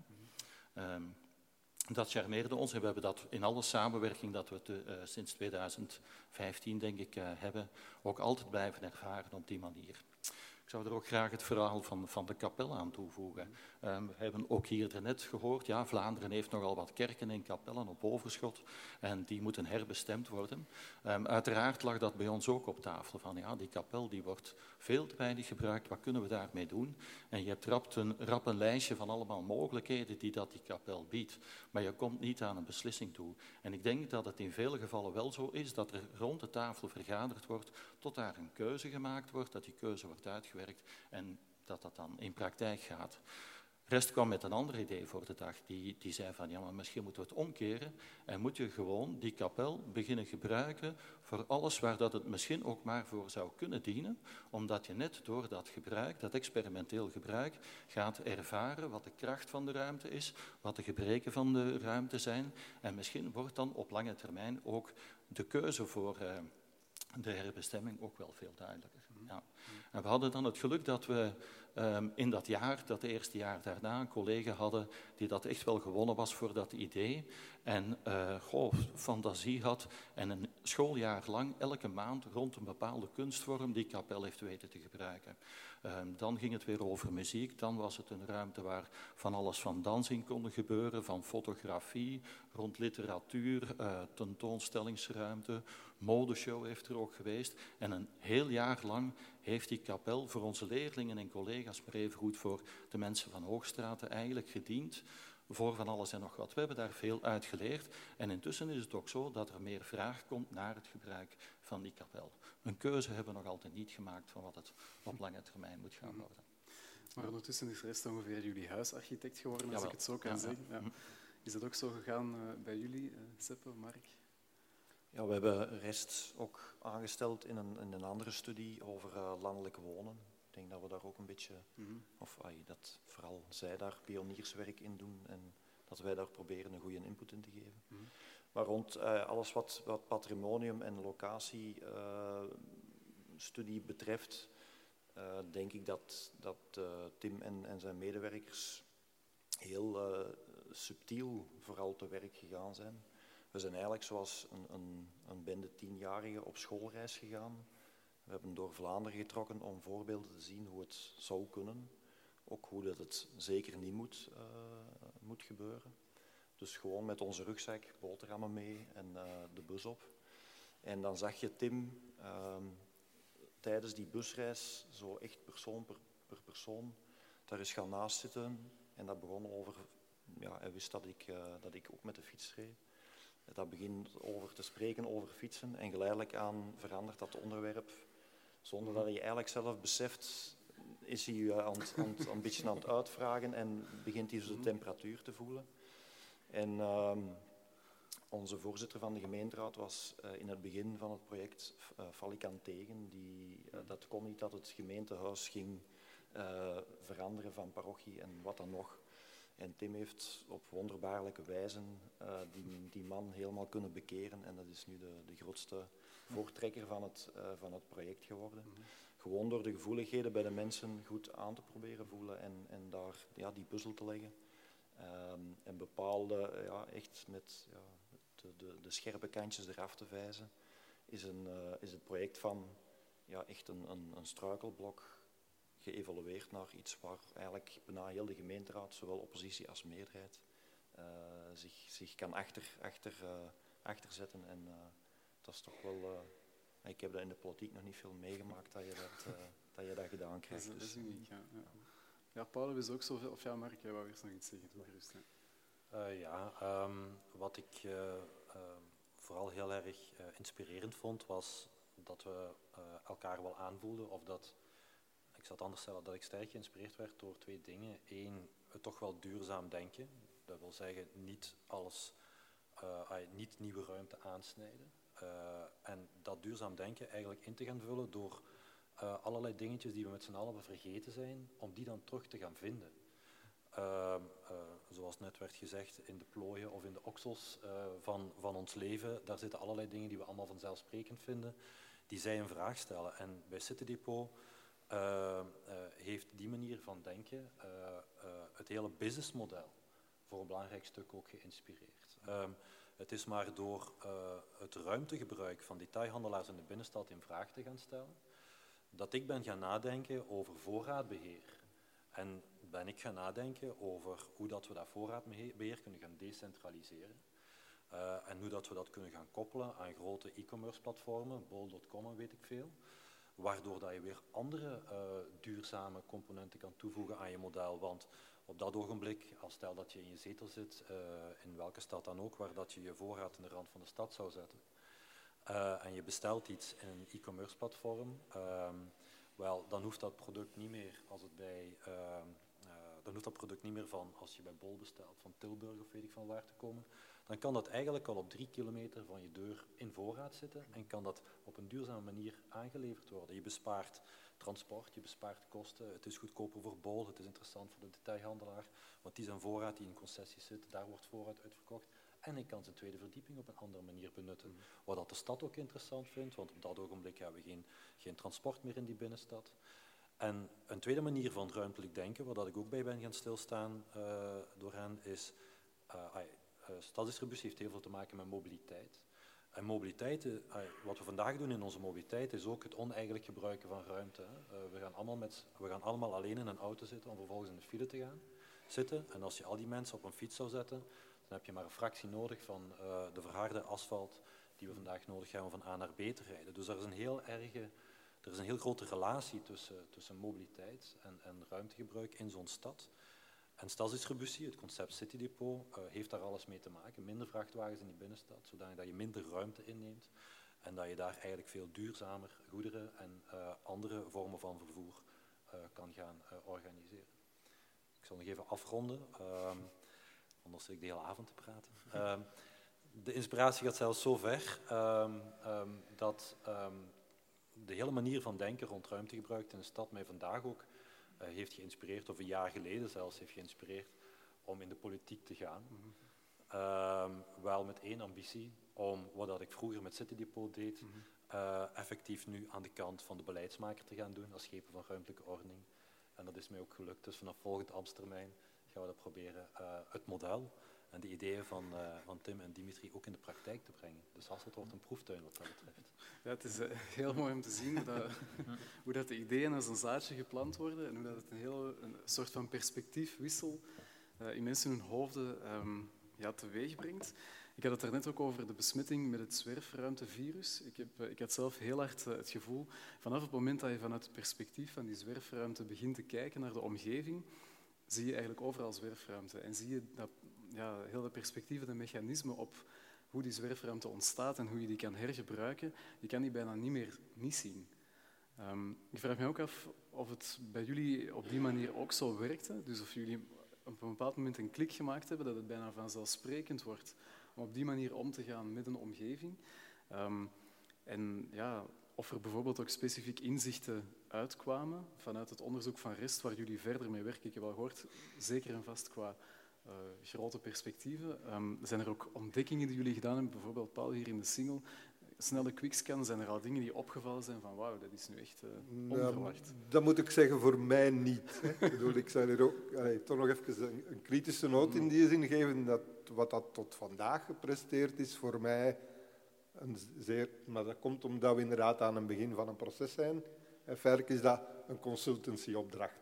Speaker 7: Dat charmeerde ons en we hebben dat in alle samenwerking dat we te, uh, sinds 2015 denk ik uh, hebben, ook altijd blijven ervaren op die manier. Ik zou er ook graag het verhaal van, van de kapel aan toevoegen. Um, we hebben ook hier net gehoord, ja, Vlaanderen heeft nogal wat kerken en kapellen op overschot en die moeten herbestemd worden. Um, uiteraard lag dat bij ons ook op tafel, van ja, die kapel die wordt veel te weinig gebruikt, wat kunnen we daarmee doen? En je hebt rap een, rap een lijstje van allemaal mogelijkheden die dat die kapel biedt, maar je komt niet aan een beslissing toe. En ik denk dat het in vele gevallen wel zo is dat er rond de tafel vergaderd wordt tot daar een keuze gemaakt wordt, dat die keuze wordt uitgewerkt en dat dat dan in praktijk gaat. Rest kwam met een ander idee voor de dag. Die, die zei van, ja, maar misschien moeten we het omkeren en moet je gewoon die kapel beginnen gebruiken voor alles waar dat het misschien ook maar voor zou kunnen dienen, omdat je net door dat gebruik, dat experimenteel gebruik, gaat ervaren wat de kracht van de ruimte is, wat de gebreken van de ruimte zijn en misschien wordt dan op lange termijn ook de keuze voor uh, de herbestemming ook wel veel duidelijker. Ja. En we hadden dan het geluk dat we um, in dat jaar, dat eerste jaar daarna, een collega hadden die dat echt wel gewonnen was voor dat idee. En uh, goh, fantasie had en een schooljaar lang elke maand rond een bepaalde kunstvorm die kapel heeft weten te gebruiken. Um, dan ging het weer over muziek. Dan was het een ruimte waar van alles van dans in kon gebeuren, van fotografie, rond literatuur, uh, tentoonstellingsruimte, modeshow heeft er ook geweest. En een heel jaar lang heeft die kapel voor onze leerlingen en collega's, maar even goed voor de mensen van Hoogstraten eigenlijk gediend voor van alles en nog wat. We hebben daar veel uit geleerd. En intussen is het ook zo dat er meer vraag komt naar het gebruik van die kapel. Een keuze hebben we nog altijd niet gemaakt van wat het op lange termijn moet gaan worden.
Speaker 2: Maar ondertussen is Rest ongeveer jullie huisarchitect geworden, als ik het zo kan ja, zeggen. Ja. Is dat ook zo gegaan uh, bij jullie, uh, Seppe, Mark?
Speaker 8: Ja, we hebben Rest ook aangesteld in een, in een andere studie over uh, landelijk wonen. Ik denk dat we daar ook een beetje, mm -hmm. of dat vooral zij daar pionierswerk in doen en dat wij daar proberen een goede input in te geven. Mm -hmm. Maar rond uh, alles wat, wat, patrimonium en locatiestudie uh, betreft, denk ik dat, dat Tim en, en, zijn medewerkers heel subtiel vooral te werk gegaan zijn. We zijn eigenlijk zoals een, een, een bende tienjarigen op schoolreis gegaan. We hebben door Vlaanderen getrokken om voorbeelden te zien hoe het zou kunnen. Ook hoe dat het zeker niet moet, uh, moet gebeuren. Dus gewoon met onze rugzak, boterhammen mee en uh, de bus op. En dan zag je Tim uh, tijdens die busreis zo echt persoon per, per, persoon daar is gaan naast zitten. En dat begon over, ja, hij wist dat ik, uh, dat ik ook met de fiets reed. Dat begint over te spreken over fietsen en geleidelijk aan verandert dat onderwerp. Zonder dat je eigenlijk zelf beseft, is hij je aan, aan, aan, een beetje aan het uitvragen en begint hij zo de temperatuur te voelen. En uh, onze voorzitter van de gemeenteraad was uh, in het begin van het project uh, Falikant tegen. Die, dat kon niet dat het gemeentehuis ging eh, veranderen van parochie en wat dan nog. En Tim heeft op wonderbaarlijke wijze uh, die, die man helemaal kunnen bekeren. En dat is nu de, de grootste voortrekker van het, uh, van het project geworden. Gewoon door de gevoeligheden bij de mensen goed aan te proberen voelen en, en daar ja, die puzzel te leggen. Um, en bepaalde, ja, echt met ja, de, de, de, scherpe kantjes eraf te wijzen, is, een, is het project van ja, echt een, een, een struikelblok geëvolueerd naar iets waar eigenlijk bijna heel de gemeenteraad, zowel oppositie als meerderheid, uh, zich, zich kan achter, achter, uh, achterzetten. En uh, dat is toch wel. ik heb dat in de politiek nog niet veel meegemaakt dat je dat, [laughs] dat, je dat gedaan krijgt.
Speaker 2: Dat is, dat is uniek, ja. ja. Ja, Paul is ook zo, of ja, Mark, jij wou eerst nog iets zeggen, doe gerust.
Speaker 4: Uh, ja, um, wat ik uh, uh, vooral heel erg inspirerend vond, was dat we elkaar wel aanvoelden, of dat, ik zal het anders stellen, dat ik sterk geïnspireerd werd door twee dingen. Eén, het toch wel duurzaam denken. Dat wil zeggen, niet alles, niet nieuwe ruimte aansnijden. en dat duurzaam denken eigenlijk in te gaan vullen door uh, allerlei dingetjes die we met z'n allen vergeten zijn, om die dan terug te gaan vinden. Uh, zoals net werd gezegd, in de plooien of in de oksels van, van ons leven, daar zitten allerlei dingen die we allemaal vanzelfsprekend vinden, die zij een vraag stellen. En bij City Depot heeft die manier van denken het hele businessmodel voor een belangrijk stuk ook geïnspireerd. Um, het is maar door het ruimtegebruik van detailhandelaars in de binnenstad in vraag te gaan stellen, dat ik ben gaan nadenken over voorraadbeheer. En ben ik gaan nadenken over hoe dat we dat voorraadbeheer kunnen gaan decentraliseren. En hoe dat we dat kunnen gaan koppelen aan grote e-commerce platformen, bol.com en weet ik veel. Waardoor dat je weer andere uh, duurzame componenten kan toevoegen aan je model. Want op dat ogenblik, als stel dat je in je zetel zit, uh, in welke stad dan ook, waar dat je je voorraad in de rand van de stad zou zetten, uh, en je bestelt iets in een e-commerce platform, um, wel, dan hoeft dat product niet meer als het bij, uh, dan hoeft dat product niet meer van als je bij Bol bestelt, van Tilburg of weet ik van waar te komen. Dan kan dat eigenlijk al op drie kilometer van je deur in voorraad zitten en kan dat op een duurzame manier aangeleverd worden. Je bespaart transport, je bespaart kosten, het is goedkoper voor Bol, het is interessant voor de detailhandelaar, want die zijn voorraad die in concessies zit, daar wordt voorraad uitverkocht. En ik kan zijn tweede verdieping op een andere manier benutten. Mm. Wat dat de stad ook interessant vindt, want op dat ogenblik hebben we geen, geen transport meer in die binnenstad. En een tweede manier van ruimtelijk denken, waar dat ik ook bij ben gaan stilstaan uh, door hen, is uh, uh, stadsdistributie heeft heel veel te maken met mobiliteit. En mobiliteit, wat we vandaag doen in onze mobiliteit, is ook het oneigenlijk gebruiken van ruimte. we, gaan allemaal met, we gaan allemaal alleen in een auto zitten om vervolgens in de file te gaan zitten. En als je al die mensen op een fiets zou zetten, dan heb je maar een fractie nodig van de verharde asfalt die we vandaag nodig hebben om van A naar B te rijden. Dus er is een heel erge, er is een heel grote relatie tussen, tussen mobiliteit en, en ruimtegebruik in zo'n stad. En stadsdistributie, het concept City Depot, uh, heeft daar alles mee te maken. Minder vrachtwagens in die binnenstad, zodat je minder ruimte inneemt. En dat je daar eigenlijk veel duurzamer goederen en uh, andere vormen van vervoer kan gaan organiseren. Ik zal nog even afronden. Uh, Anders zit ik de hele avond te praten. Um, [laughs] de inspiratie gaat zelfs zo ver um, dat de hele manier van denken rond ruimtegebruik in de stad mij vandaag ook heeft geïnspireerd, of een jaar geleden zelfs heeft geïnspireerd, om in de politiek te gaan. Mm -hmm. wel met één ambitie, om wat dat ik vroeger met City Depot deed, mm -hmm. uh, effectief nu aan de kant van de beleidsmaker te gaan doen, als schepen van ruimtelijke ordening. En dat is mij ook gelukt, dus vanaf volgend ambtstermijn gaan we dat proberen uh, het model en de ideeën van, uh, van Tim en Dimitri ook in de praktijk te brengen. Dus Hasselt wordt een proeftuin wat dat betreft.
Speaker 2: Ja, het is uh, heel mooi om te zien hoe dat, [laughs] hoe dat de ideeën als een zaadje geplant worden en hoe dat het een, hele, een soort van perspectiefwissel in mensen hun hoofden um, ja, teweeg brengt. Ik had het er net ook over de besmetting met het zwerfruimtevirus. Ik, heb, ik had zelf heel hard het gevoel, vanaf het moment dat je vanuit het perspectief van die zwerfruimte begint te kijken naar de omgeving, zie je eigenlijk overal zwerfruimte. En zie je dat, ja, heel de perspectieven, de mechanismen op hoe die zwerfruimte ontstaat en hoe je die kan hergebruiken, je kan die bijna niet meer niet zien. Um, ik vraag me ook af of het bij jullie op die manier ook zo werkte. Dus of jullie op een bepaald moment een klik gemaakt hebben dat het bijna vanzelfsprekend wordt om op die manier om te gaan met een omgeving. Um, en ja, of er bijvoorbeeld ook specifiek inzichten uitkwamen vanuit het onderzoek van REST, waar jullie verder mee werken. Ik heb al gehoord, zeker en vast qua uh, grote perspectieven. Um, zijn er ook ontdekkingen die jullie gedaan hebben, bijvoorbeeld Paul hier in de single? Snelle quickscan, zijn er al dingen die opgevallen zijn van wauw, dat is nu echt uh, onverwacht?
Speaker 9: dat moet ik zeggen, voor mij niet. Ik, bedoel, ik zou er ook allee, toch nog even een, een, kritische noot in die zin geven, dat wat dat tot vandaag gepresteerd is, voor mij een zeer... Maar dat komt omdat we inderdaad aan het begin van een proces zijn. En verder is dat een consultancyopdracht.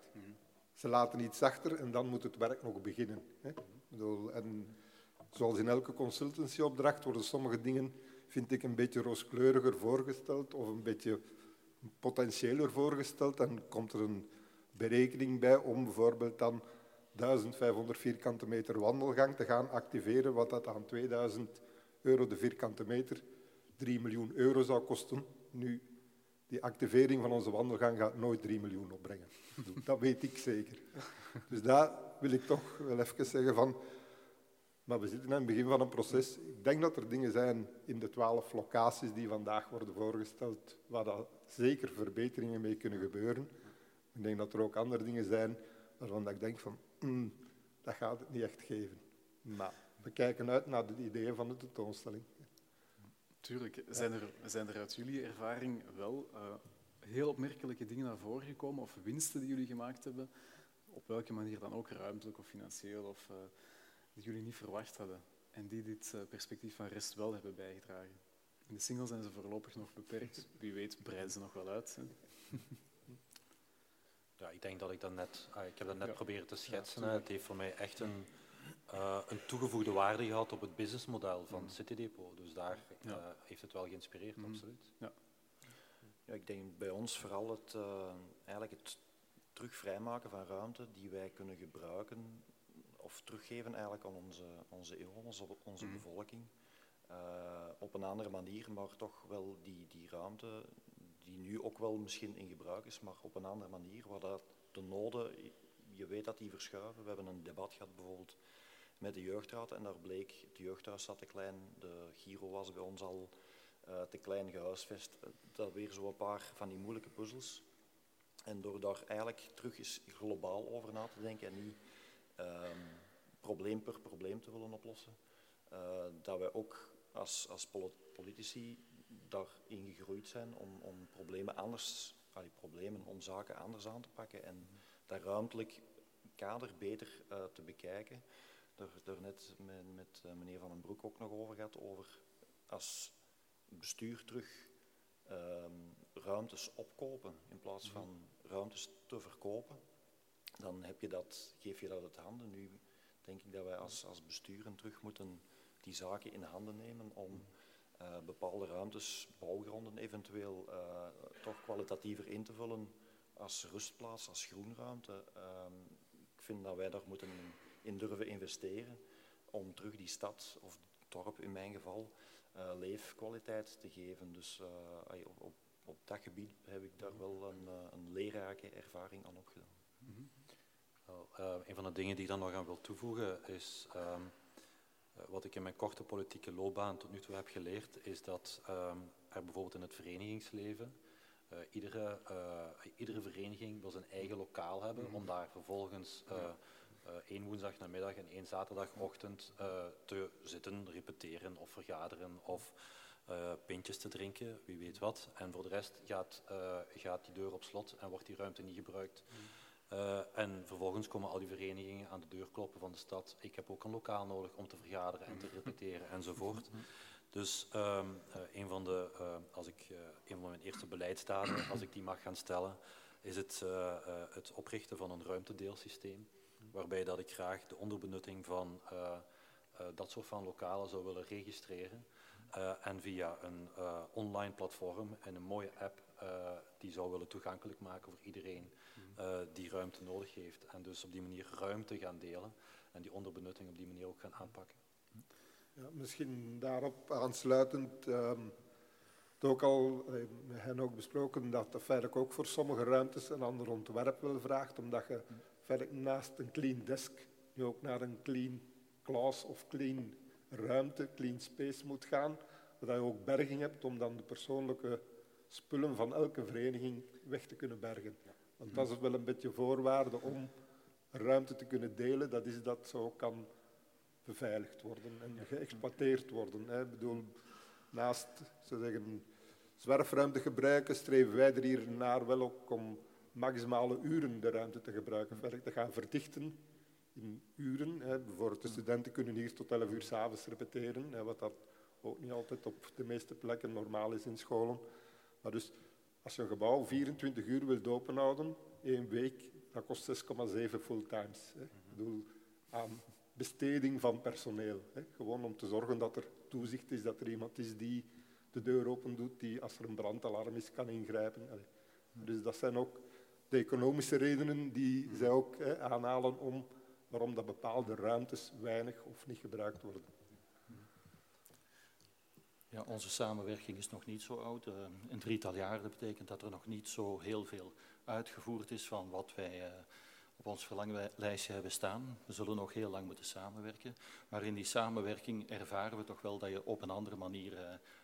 Speaker 9: Ze laten iets achter en dan moet het werk nog beginnen. Hè. En zoals in elke consultancyopdracht worden sommige dingen, vind ik, een beetje rooskleuriger voorgesteld of een beetje potentiëler voorgesteld. Dan komt er een berekening bij om bijvoorbeeld dan 1500 vierkante meter wandelgang te gaan activeren, wat dat aan 2000 euro de vierkante meter 3 miljoen euro zou kosten. Nu, die activering van onze wandelgang gaat nooit 3 miljoen opbrengen. [laughs] Dat weet ik zeker. Dus daar wil ik toch wel even zeggen van... Maar we zitten aan het begin van een proces. Ik denk dat er dingen zijn in de twaalf locaties die vandaag worden voorgesteld, waar dat zeker verbeteringen mee kunnen gebeuren. Ik denk dat er ook andere dingen zijn waarvan ik denk van, mm, dat gaat het niet echt geven. Maar we kijken uit naar de ideeën van de tentoonstelling.
Speaker 2: Tuurlijk. Zijn er, zijn er uit jullie ervaring wel uh, heel opmerkelijke dingen naar voren gekomen of winsten die jullie gemaakt hebben? Op welke manier dan ook, ruimtelijk of financieel, of uh, die jullie niet verwacht hadden en die dit uh, perspectief van rest wel hebben bijgedragen? In de single zijn ze voorlopig nog beperkt. Wie weet breiden ze nog wel uit. Hè?
Speaker 4: Ja, ik denk dat ik dat net, ah, ik heb dat net ja. proberen te schetsen. Ja, het heeft voor mij echt een, uh, een toegevoegde waarde gehad op het businessmodel van mm. City Depot. Dus daar uh, heeft het wel geïnspireerd, mm. absoluut.
Speaker 8: Ja. Ja, ik denk bij ons vooral het, uh, eigenlijk het terugvrijmaken van ruimte die wij kunnen gebruiken of teruggeven eigenlijk aan onze, onze inwoners, onze mm. bevolking. op een andere manier, maar toch wel die, die ruimte die nu ook wel misschien in gebruik is, maar op een andere manier, waar dat de noden, je weet dat die verschuiven. We hebben een debat gehad bijvoorbeeld met de jeugdraad en daar bleek, het jeugdhuis zat te klein, de Giro was bij ons al uh, te klein gehuisvest. Dat weer zo een paar van die moeilijke puzzels. En door daar eigenlijk terug eens globaal over na te denken en niet um, probleem per probleem te willen oplossen, uh, dat wij ook als, als politici daarin gegroeid zijn om, om problemen anders, allee, problemen, om zaken anders aan te pakken en dat ruimtelijk kader beter te bekijken. Daar, daar net met, met uh, meneer Van den Broek ook nog over gehad, over als bestuur terug um, ruimtes opkopen in plaats mhm. van ruimtes te verkopen. Dan heb je dat, geef je dat uit handen. Nu denk ik dat wij als, als besturen terug moeten die zaken in handen nemen om uh, bepaalde ruimtes, bouwgronden eventueel, uh, toch kwalitatiever in te vullen als rustplaats, als groenruimte. Uh, ik vind dat wij daar moeten in durven investeren om terug die stad, of dorp in mijn geval, uh, leefkwaliteit te geven. Dus op, op, op, dat gebied heb ik daar wel een, een leerrijke ervaring aan opgedaan. Mm -hmm.
Speaker 4: well, een van de dingen die ik dan nog aan wil toevoegen is... Um, eh, wat ik in mijn korte politieke loopbaan tot nu toe heb geleerd, is dat um, er bijvoorbeeld in het verenigingsleven uh, iedere, uh, iedere vereniging wil zijn eigen lokaal hebben om daar vervolgens één woensdag namiddag en één zaterdagochtend te zitten, repeteren of vergaderen of pintjes te drinken, wie weet wat. En voor de rest gaat, gaat die deur op slot en wordt die ruimte niet gebruikt. Uh, en vervolgens komen al die verenigingen aan de deur kloppen van de stad. Ik heb ook een lokaal nodig om te vergaderen en te repeteren [laughs] enzovoort. Dus um, uh, een, van de, uh, als ik, een van mijn eerste beleidsdaden, als ik die mag gaan stellen, is het, het oprichten van een ruimtedeelsysteem. Waarbij dat ik graag de onderbenutting van dat soort van lokalen zou willen registreren. en via een online platform en een mooie app die zou willen toegankelijk maken voor iedereen uh, die ruimte nodig heeft. En dus op die manier ruimte gaan delen en die onderbenutting op die manier ook gaan aanpakken.
Speaker 9: Ja, misschien daarop aansluitend, um, het ook al, we hebben ook besproken dat het feitelijk ook voor sommige ruimtes een ander ontwerp wil vraagt, omdat je feitelijk naast een clean desk nu ook naar een clean class of clean ruimte, clean space moet gaan, dat je ook berging hebt om dan de persoonlijke spullen van elke vereniging weg te kunnen bergen. Want dat is wel een beetje voorwaarde om ruimte te kunnen delen, dat is dat zo kan beveiligd worden en geëxploiteerd worden. Hè. Ik bedoel, naast zo zeggen, zwerfruimte gebruiken, streven wij er hier naar wel ook om maximale uren de ruimte te gebruiken, verder te gaan verdichten in uren. Bijvoorbeeld de studenten kunnen hier tot 11 uur s'avonds repeteren, hè, wat dat ook niet altijd op de meeste plekken normaal is in scholen. Maar dus als je een gebouw 24 uur wilt openhouden, één week, dat kost 6,7 fulltimes. Ik bedoel, aan besteding van personeel. Hè. Gewoon om te zorgen dat er toezicht is, dat er iemand is die de deur open doet, die als er een brandalarm is kan ingrijpen. Dus dat zijn ook de economische redenen die zij ook aanhalen om waarom dat bepaalde ruimtes weinig of niet gebruikt worden.
Speaker 7: Ja, onze samenwerking is nog niet zo oud. Uh, een drietal jaar, betekent dat er nog niet zo heel veel uitgevoerd is van wat wij uh, op ons verlanglijstje hebben staan. We zullen nog heel lang moeten samenwerken. Maar in die samenwerking ervaren we toch wel dat je op een andere manier uh,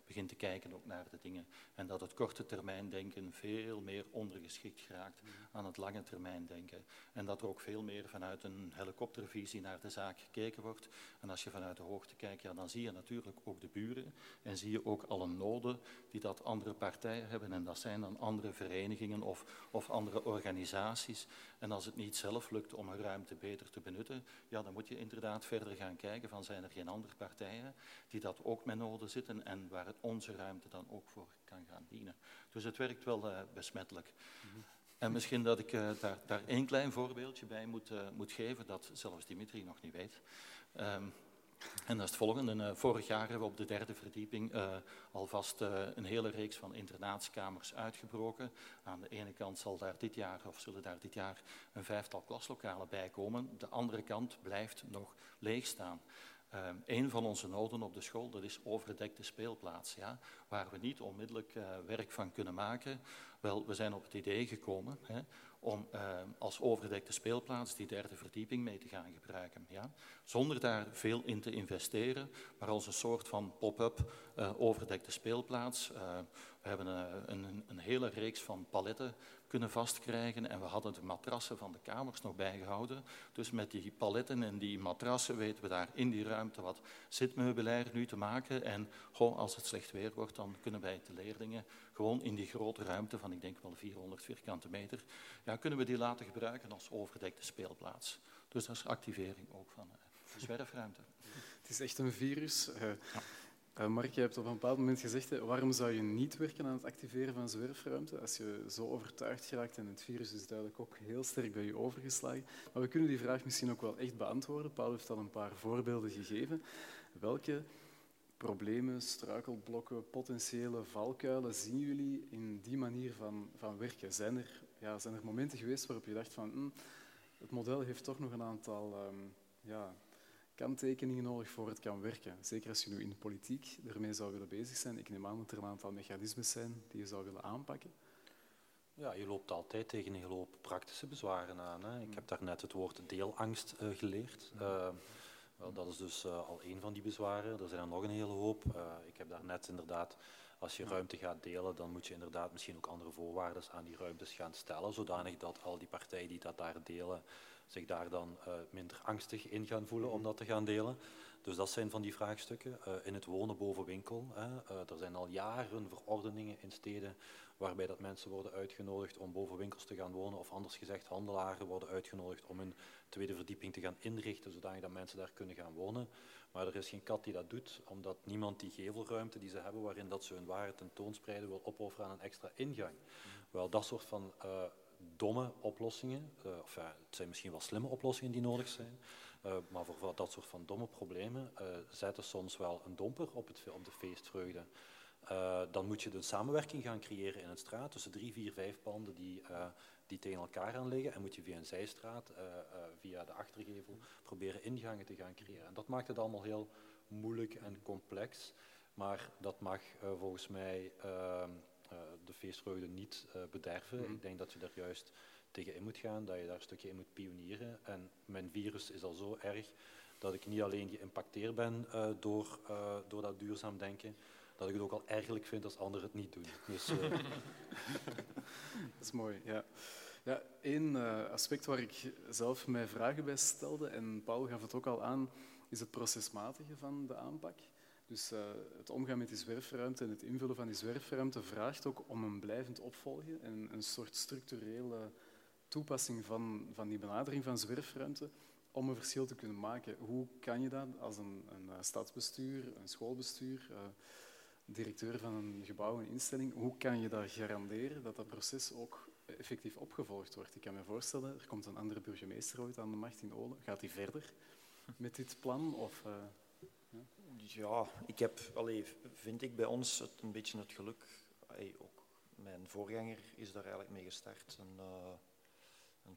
Speaker 7: begint te kijken ook naar de dingen. En dat het korte termijn denken veel meer ondergeschikt geraakt aan het lange termijn denken. En dat er ook veel meer vanuit een helikoptervisie naar de zaak gekeken wordt. En als je vanuit de hoogte kijkt, ja, dan zie je natuurlijk ook de buren. En zie je ook alle noden die dat andere partijen hebben. En dat zijn dan andere verenigingen of, of andere organisaties. En als het niet zelf lukt om een ruimte beter te benutten, ja, dan moet je inderdaad verder gaan kijken van zijn er geen andere partijen die dat ook met noden zitten en waar het onze ruimte dan ook voor kan gaan dienen. Dus het werkt wel uh, besmettelijk. En misschien dat ik uh, daar, daar één klein voorbeeldje bij moet, uh, moet geven, dat zelfs Dimitri nog niet weet. Um, en dat is het volgende. vorig jaar hebben we op de derde verdieping alvast een hele reeks van internaatskamers uitgebroken. Aan de ene kant zal daar dit jaar, of zullen daar dit jaar een vijftal klaslokalen bij komen. De andere kant blijft nog leeg staan. Uh, een van onze noden op de school, dat is overdekte speelplaats, ja, waar we niet onmiddellijk uh, werk van kunnen maken. Wel, we zijn op het idee gekomen hè, om uh, als overdekte speelplaats die derde verdieping mee te gaan gebruiken. Ja? Zonder daar veel in te investeren, maar als een soort van pop-up uh, overdekte speelplaats. we hebben een, een, hele reeks van paletten kunnen vastkrijgen. En we hadden de matrassen van de kamers nog bijgehouden. Dus met die paletten en die matrassen weten we daar in die ruimte wat zitmeubilair nu te maken. En goh, als het slecht weer wordt, dan kunnen wij de leerlingen gewoon in die grote ruimte van, ik denk wel 400 vierkante meter, ja, kunnen we die laten gebruiken als overdekte speelplaats. Dus dat is activering ook van de zwerfruimte.
Speaker 2: Het is echt een virus. Uh, ja. Uh, Mark, je hebt op een bepaald moment gezegd, hè, waarom zou je niet werken aan het activeren van zwerfruimte als je zo overtuigd geraakt en het virus is duidelijk ook heel sterk bij je overgeslagen. Maar we kunnen die vraag misschien ook wel echt beantwoorden. Paul heeft al een paar voorbeelden gegeven. Welke problemen, struikelblokken, potentiële valkuilen zien jullie in die manier van, van werken? Zijn er, ja, zijn er momenten geweest waarop je dacht van hm, het model heeft toch nog een aantal um, ja, kanttekeningen nodig voor het kan werken. Zeker als je nu in de politiek ermee zou willen bezig zijn. Ik neem aan dat er een aantal mechanismes zijn die je zou willen aanpakken.
Speaker 4: Ja, je loopt altijd tegen een hele hoop praktische bezwaren aan. Hè. Ik heb daarnet het woord deelangst uh, geleerd. Uh, wel, dat is dus uh, al één van die bezwaren. Er zijn er nog een hele hoop. ik heb daarnet inderdaad, als je ruimte gaat delen, dan moet je inderdaad misschien ook andere voorwaarden aan die ruimtes gaan stellen, zodanig dat al die partijen die dat daar delen, zich daar dan minder angstig in gaan voelen om dat te gaan delen. Dus dat zijn van die vraagstukken. Uh, in het wonen boven winkel. Hè. Uh, er zijn al jaren verordeningen in steden waarbij dat mensen worden uitgenodigd om boven winkels te gaan wonen. Of anders gezegd, handelaren worden uitgenodigd om hun tweede verdieping te gaan inrichten, zodat dat mensen daar kunnen gaan wonen. Maar er is geen kat die dat doet, omdat niemand die gevelruimte die ze hebben, waarin dat ze hun waarde tentoonspreiden, wil opofferen aan een extra ingang. Wel, dat soort van domme oplossingen, of ja, het zijn misschien wel slimme oplossingen die nodig zijn, maar voor dat soort van domme problemen uh, zetten soms wel een domper op, het, op de feestvreugde. dan moet je een samenwerking gaan creëren in een straat tussen drie, vier, vijf panden die, die tegen elkaar aan liggen en moet je via een zijstraat, via de achtergevel, proberen ingangen te gaan creëren. En dat maakt het allemaal heel moeilijk en complex, maar dat mag volgens mij ehm, de feestvreugde niet bederven. Mm. Ik denk dat je daar juist tegen in moet gaan, dat je daar een stukje in moet pionieren. En mijn virus is al zo erg dat ik niet alleen geïmpacteerd ben uh, door, door dat duurzaam denken, dat ik het ook al ergerlijk vind als anderen het niet doen. Dus, uh... [laughs]
Speaker 2: dat is mooi, ja. Ja, één aspect waar ik zelf mij vragen bij stelde, en Paul gaf het ook al aan, is het procesmatige van de aanpak. Dus het omgaan met die zwerfruimte en het invullen van die zwerfruimte vraagt ook om een blijvend opvolgen en een soort structurele toepassing van, van die benadering van zwerfruimte om een verschil te kunnen maken. Hoe kan je dat als een, een stadsbestuur, een schoolbestuur, uh, directeur van een gebouw, een instelling, hoe kan je dat garanderen dat dat proces ook effectief opgevolgd wordt? Ik kan me voorstellen, er komt een andere burgemeester ooit aan de macht in Olen. Gaat hij verder met dit plan? Of, uh,
Speaker 8: ja? ja? ik heb, allee, vind ik bij ons het een beetje het geluk. Ook mijn voorganger is daar eigenlijk mee gestart. En,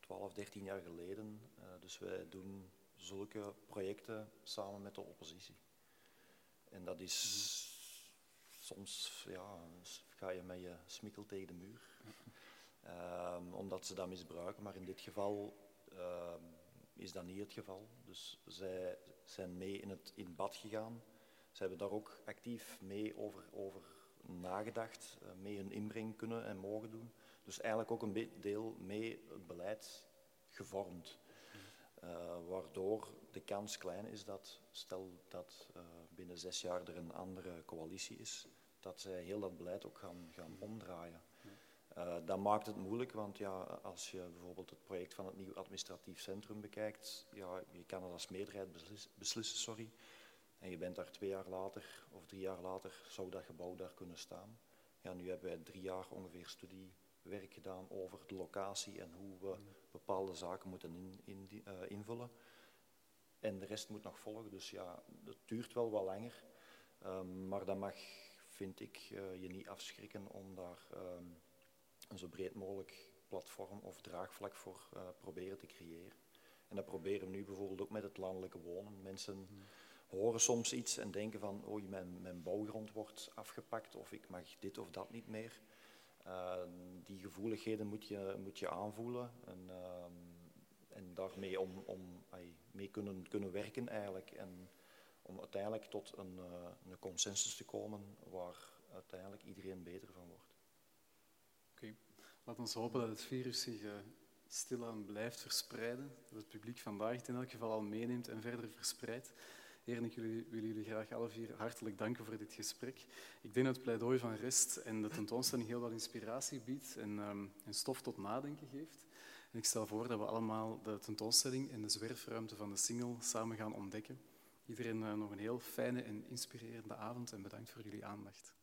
Speaker 8: 12, 13 jaar geleden. Uh, dus wij doen zulke projecten samen met de oppositie. En dat is soms, ja, ga je met je smikkel tegen de muur. Um, [laughs] omdat ze dat misbruiken, maar in dit geval uh, is dat niet het geval. Dus zij zijn mee in het in bad gegaan. Ze hebben daar ook actief mee over, over nagedacht, uh, mee een inbreng kunnen en mogen doen. Dus eigenlijk ook een deel mee het beleid gevormd. Uh, waardoor de kans klein is dat, stel dat uh, binnen zes jaar er een andere coalitie is, dat zij heel dat beleid ook gaan, gaan omdraaien. Uh, dat maakt het moeilijk, want ja, als je bijvoorbeeld het project van het nieuw administratief centrum bekijkt, ja, je kan het als meerderheid beslis, beslissen, sorry, en je bent daar twee jaar later of drie jaar later, zou dat gebouw daar kunnen staan. Ja, nu hebben wij drie jaar ongeveer studiewerk gedaan over de locatie en hoe we bepaalde zaken moeten in, in, uh, invullen. En de rest moet nog volgen, dus ja, het duurt wel wat langer. Um, maar dat mag, vind ik, uh, je niet afschrikken om daar um, een zo breed mogelijk platform of draagvlak voor uh, proberen te creëren. En dat proberen we nu bijvoorbeeld ook met het landelijke wonen. Mensen hmm. horen soms iets en denken van, oh, mijn, mijn bouwgrond wordt afgepakt of ik mag dit of dat niet meer. Uh, die gevoeligheden moet je, moet je aanvoelen en, uh, en daarmee om, om mee kunnen, kunnen werken eigenlijk. En om uiteindelijk tot een, uh, een consensus te komen waar uiteindelijk iedereen beter van wordt.
Speaker 2: Oké, laten we hopen dat het virus zich stilaan blijft verspreiden. Dat het publiek vandaag het in elk geval al meeneemt en verder verspreidt. Ik wil jullie graag alle vier hartelijk danken voor dit gesprek. Ik denk dat het pleidooi van Rest en de tentoonstelling heel wat inspiratie biedt en, en stof tot nadenken geeft. Ik stel voor dat we allemaal de tentoonstelling en de zwerfruimte van de single samen gaan ontdekken. Iedereen uh, nog een heel fijne en inspirerende avond en bedankt voor jullie aandacht.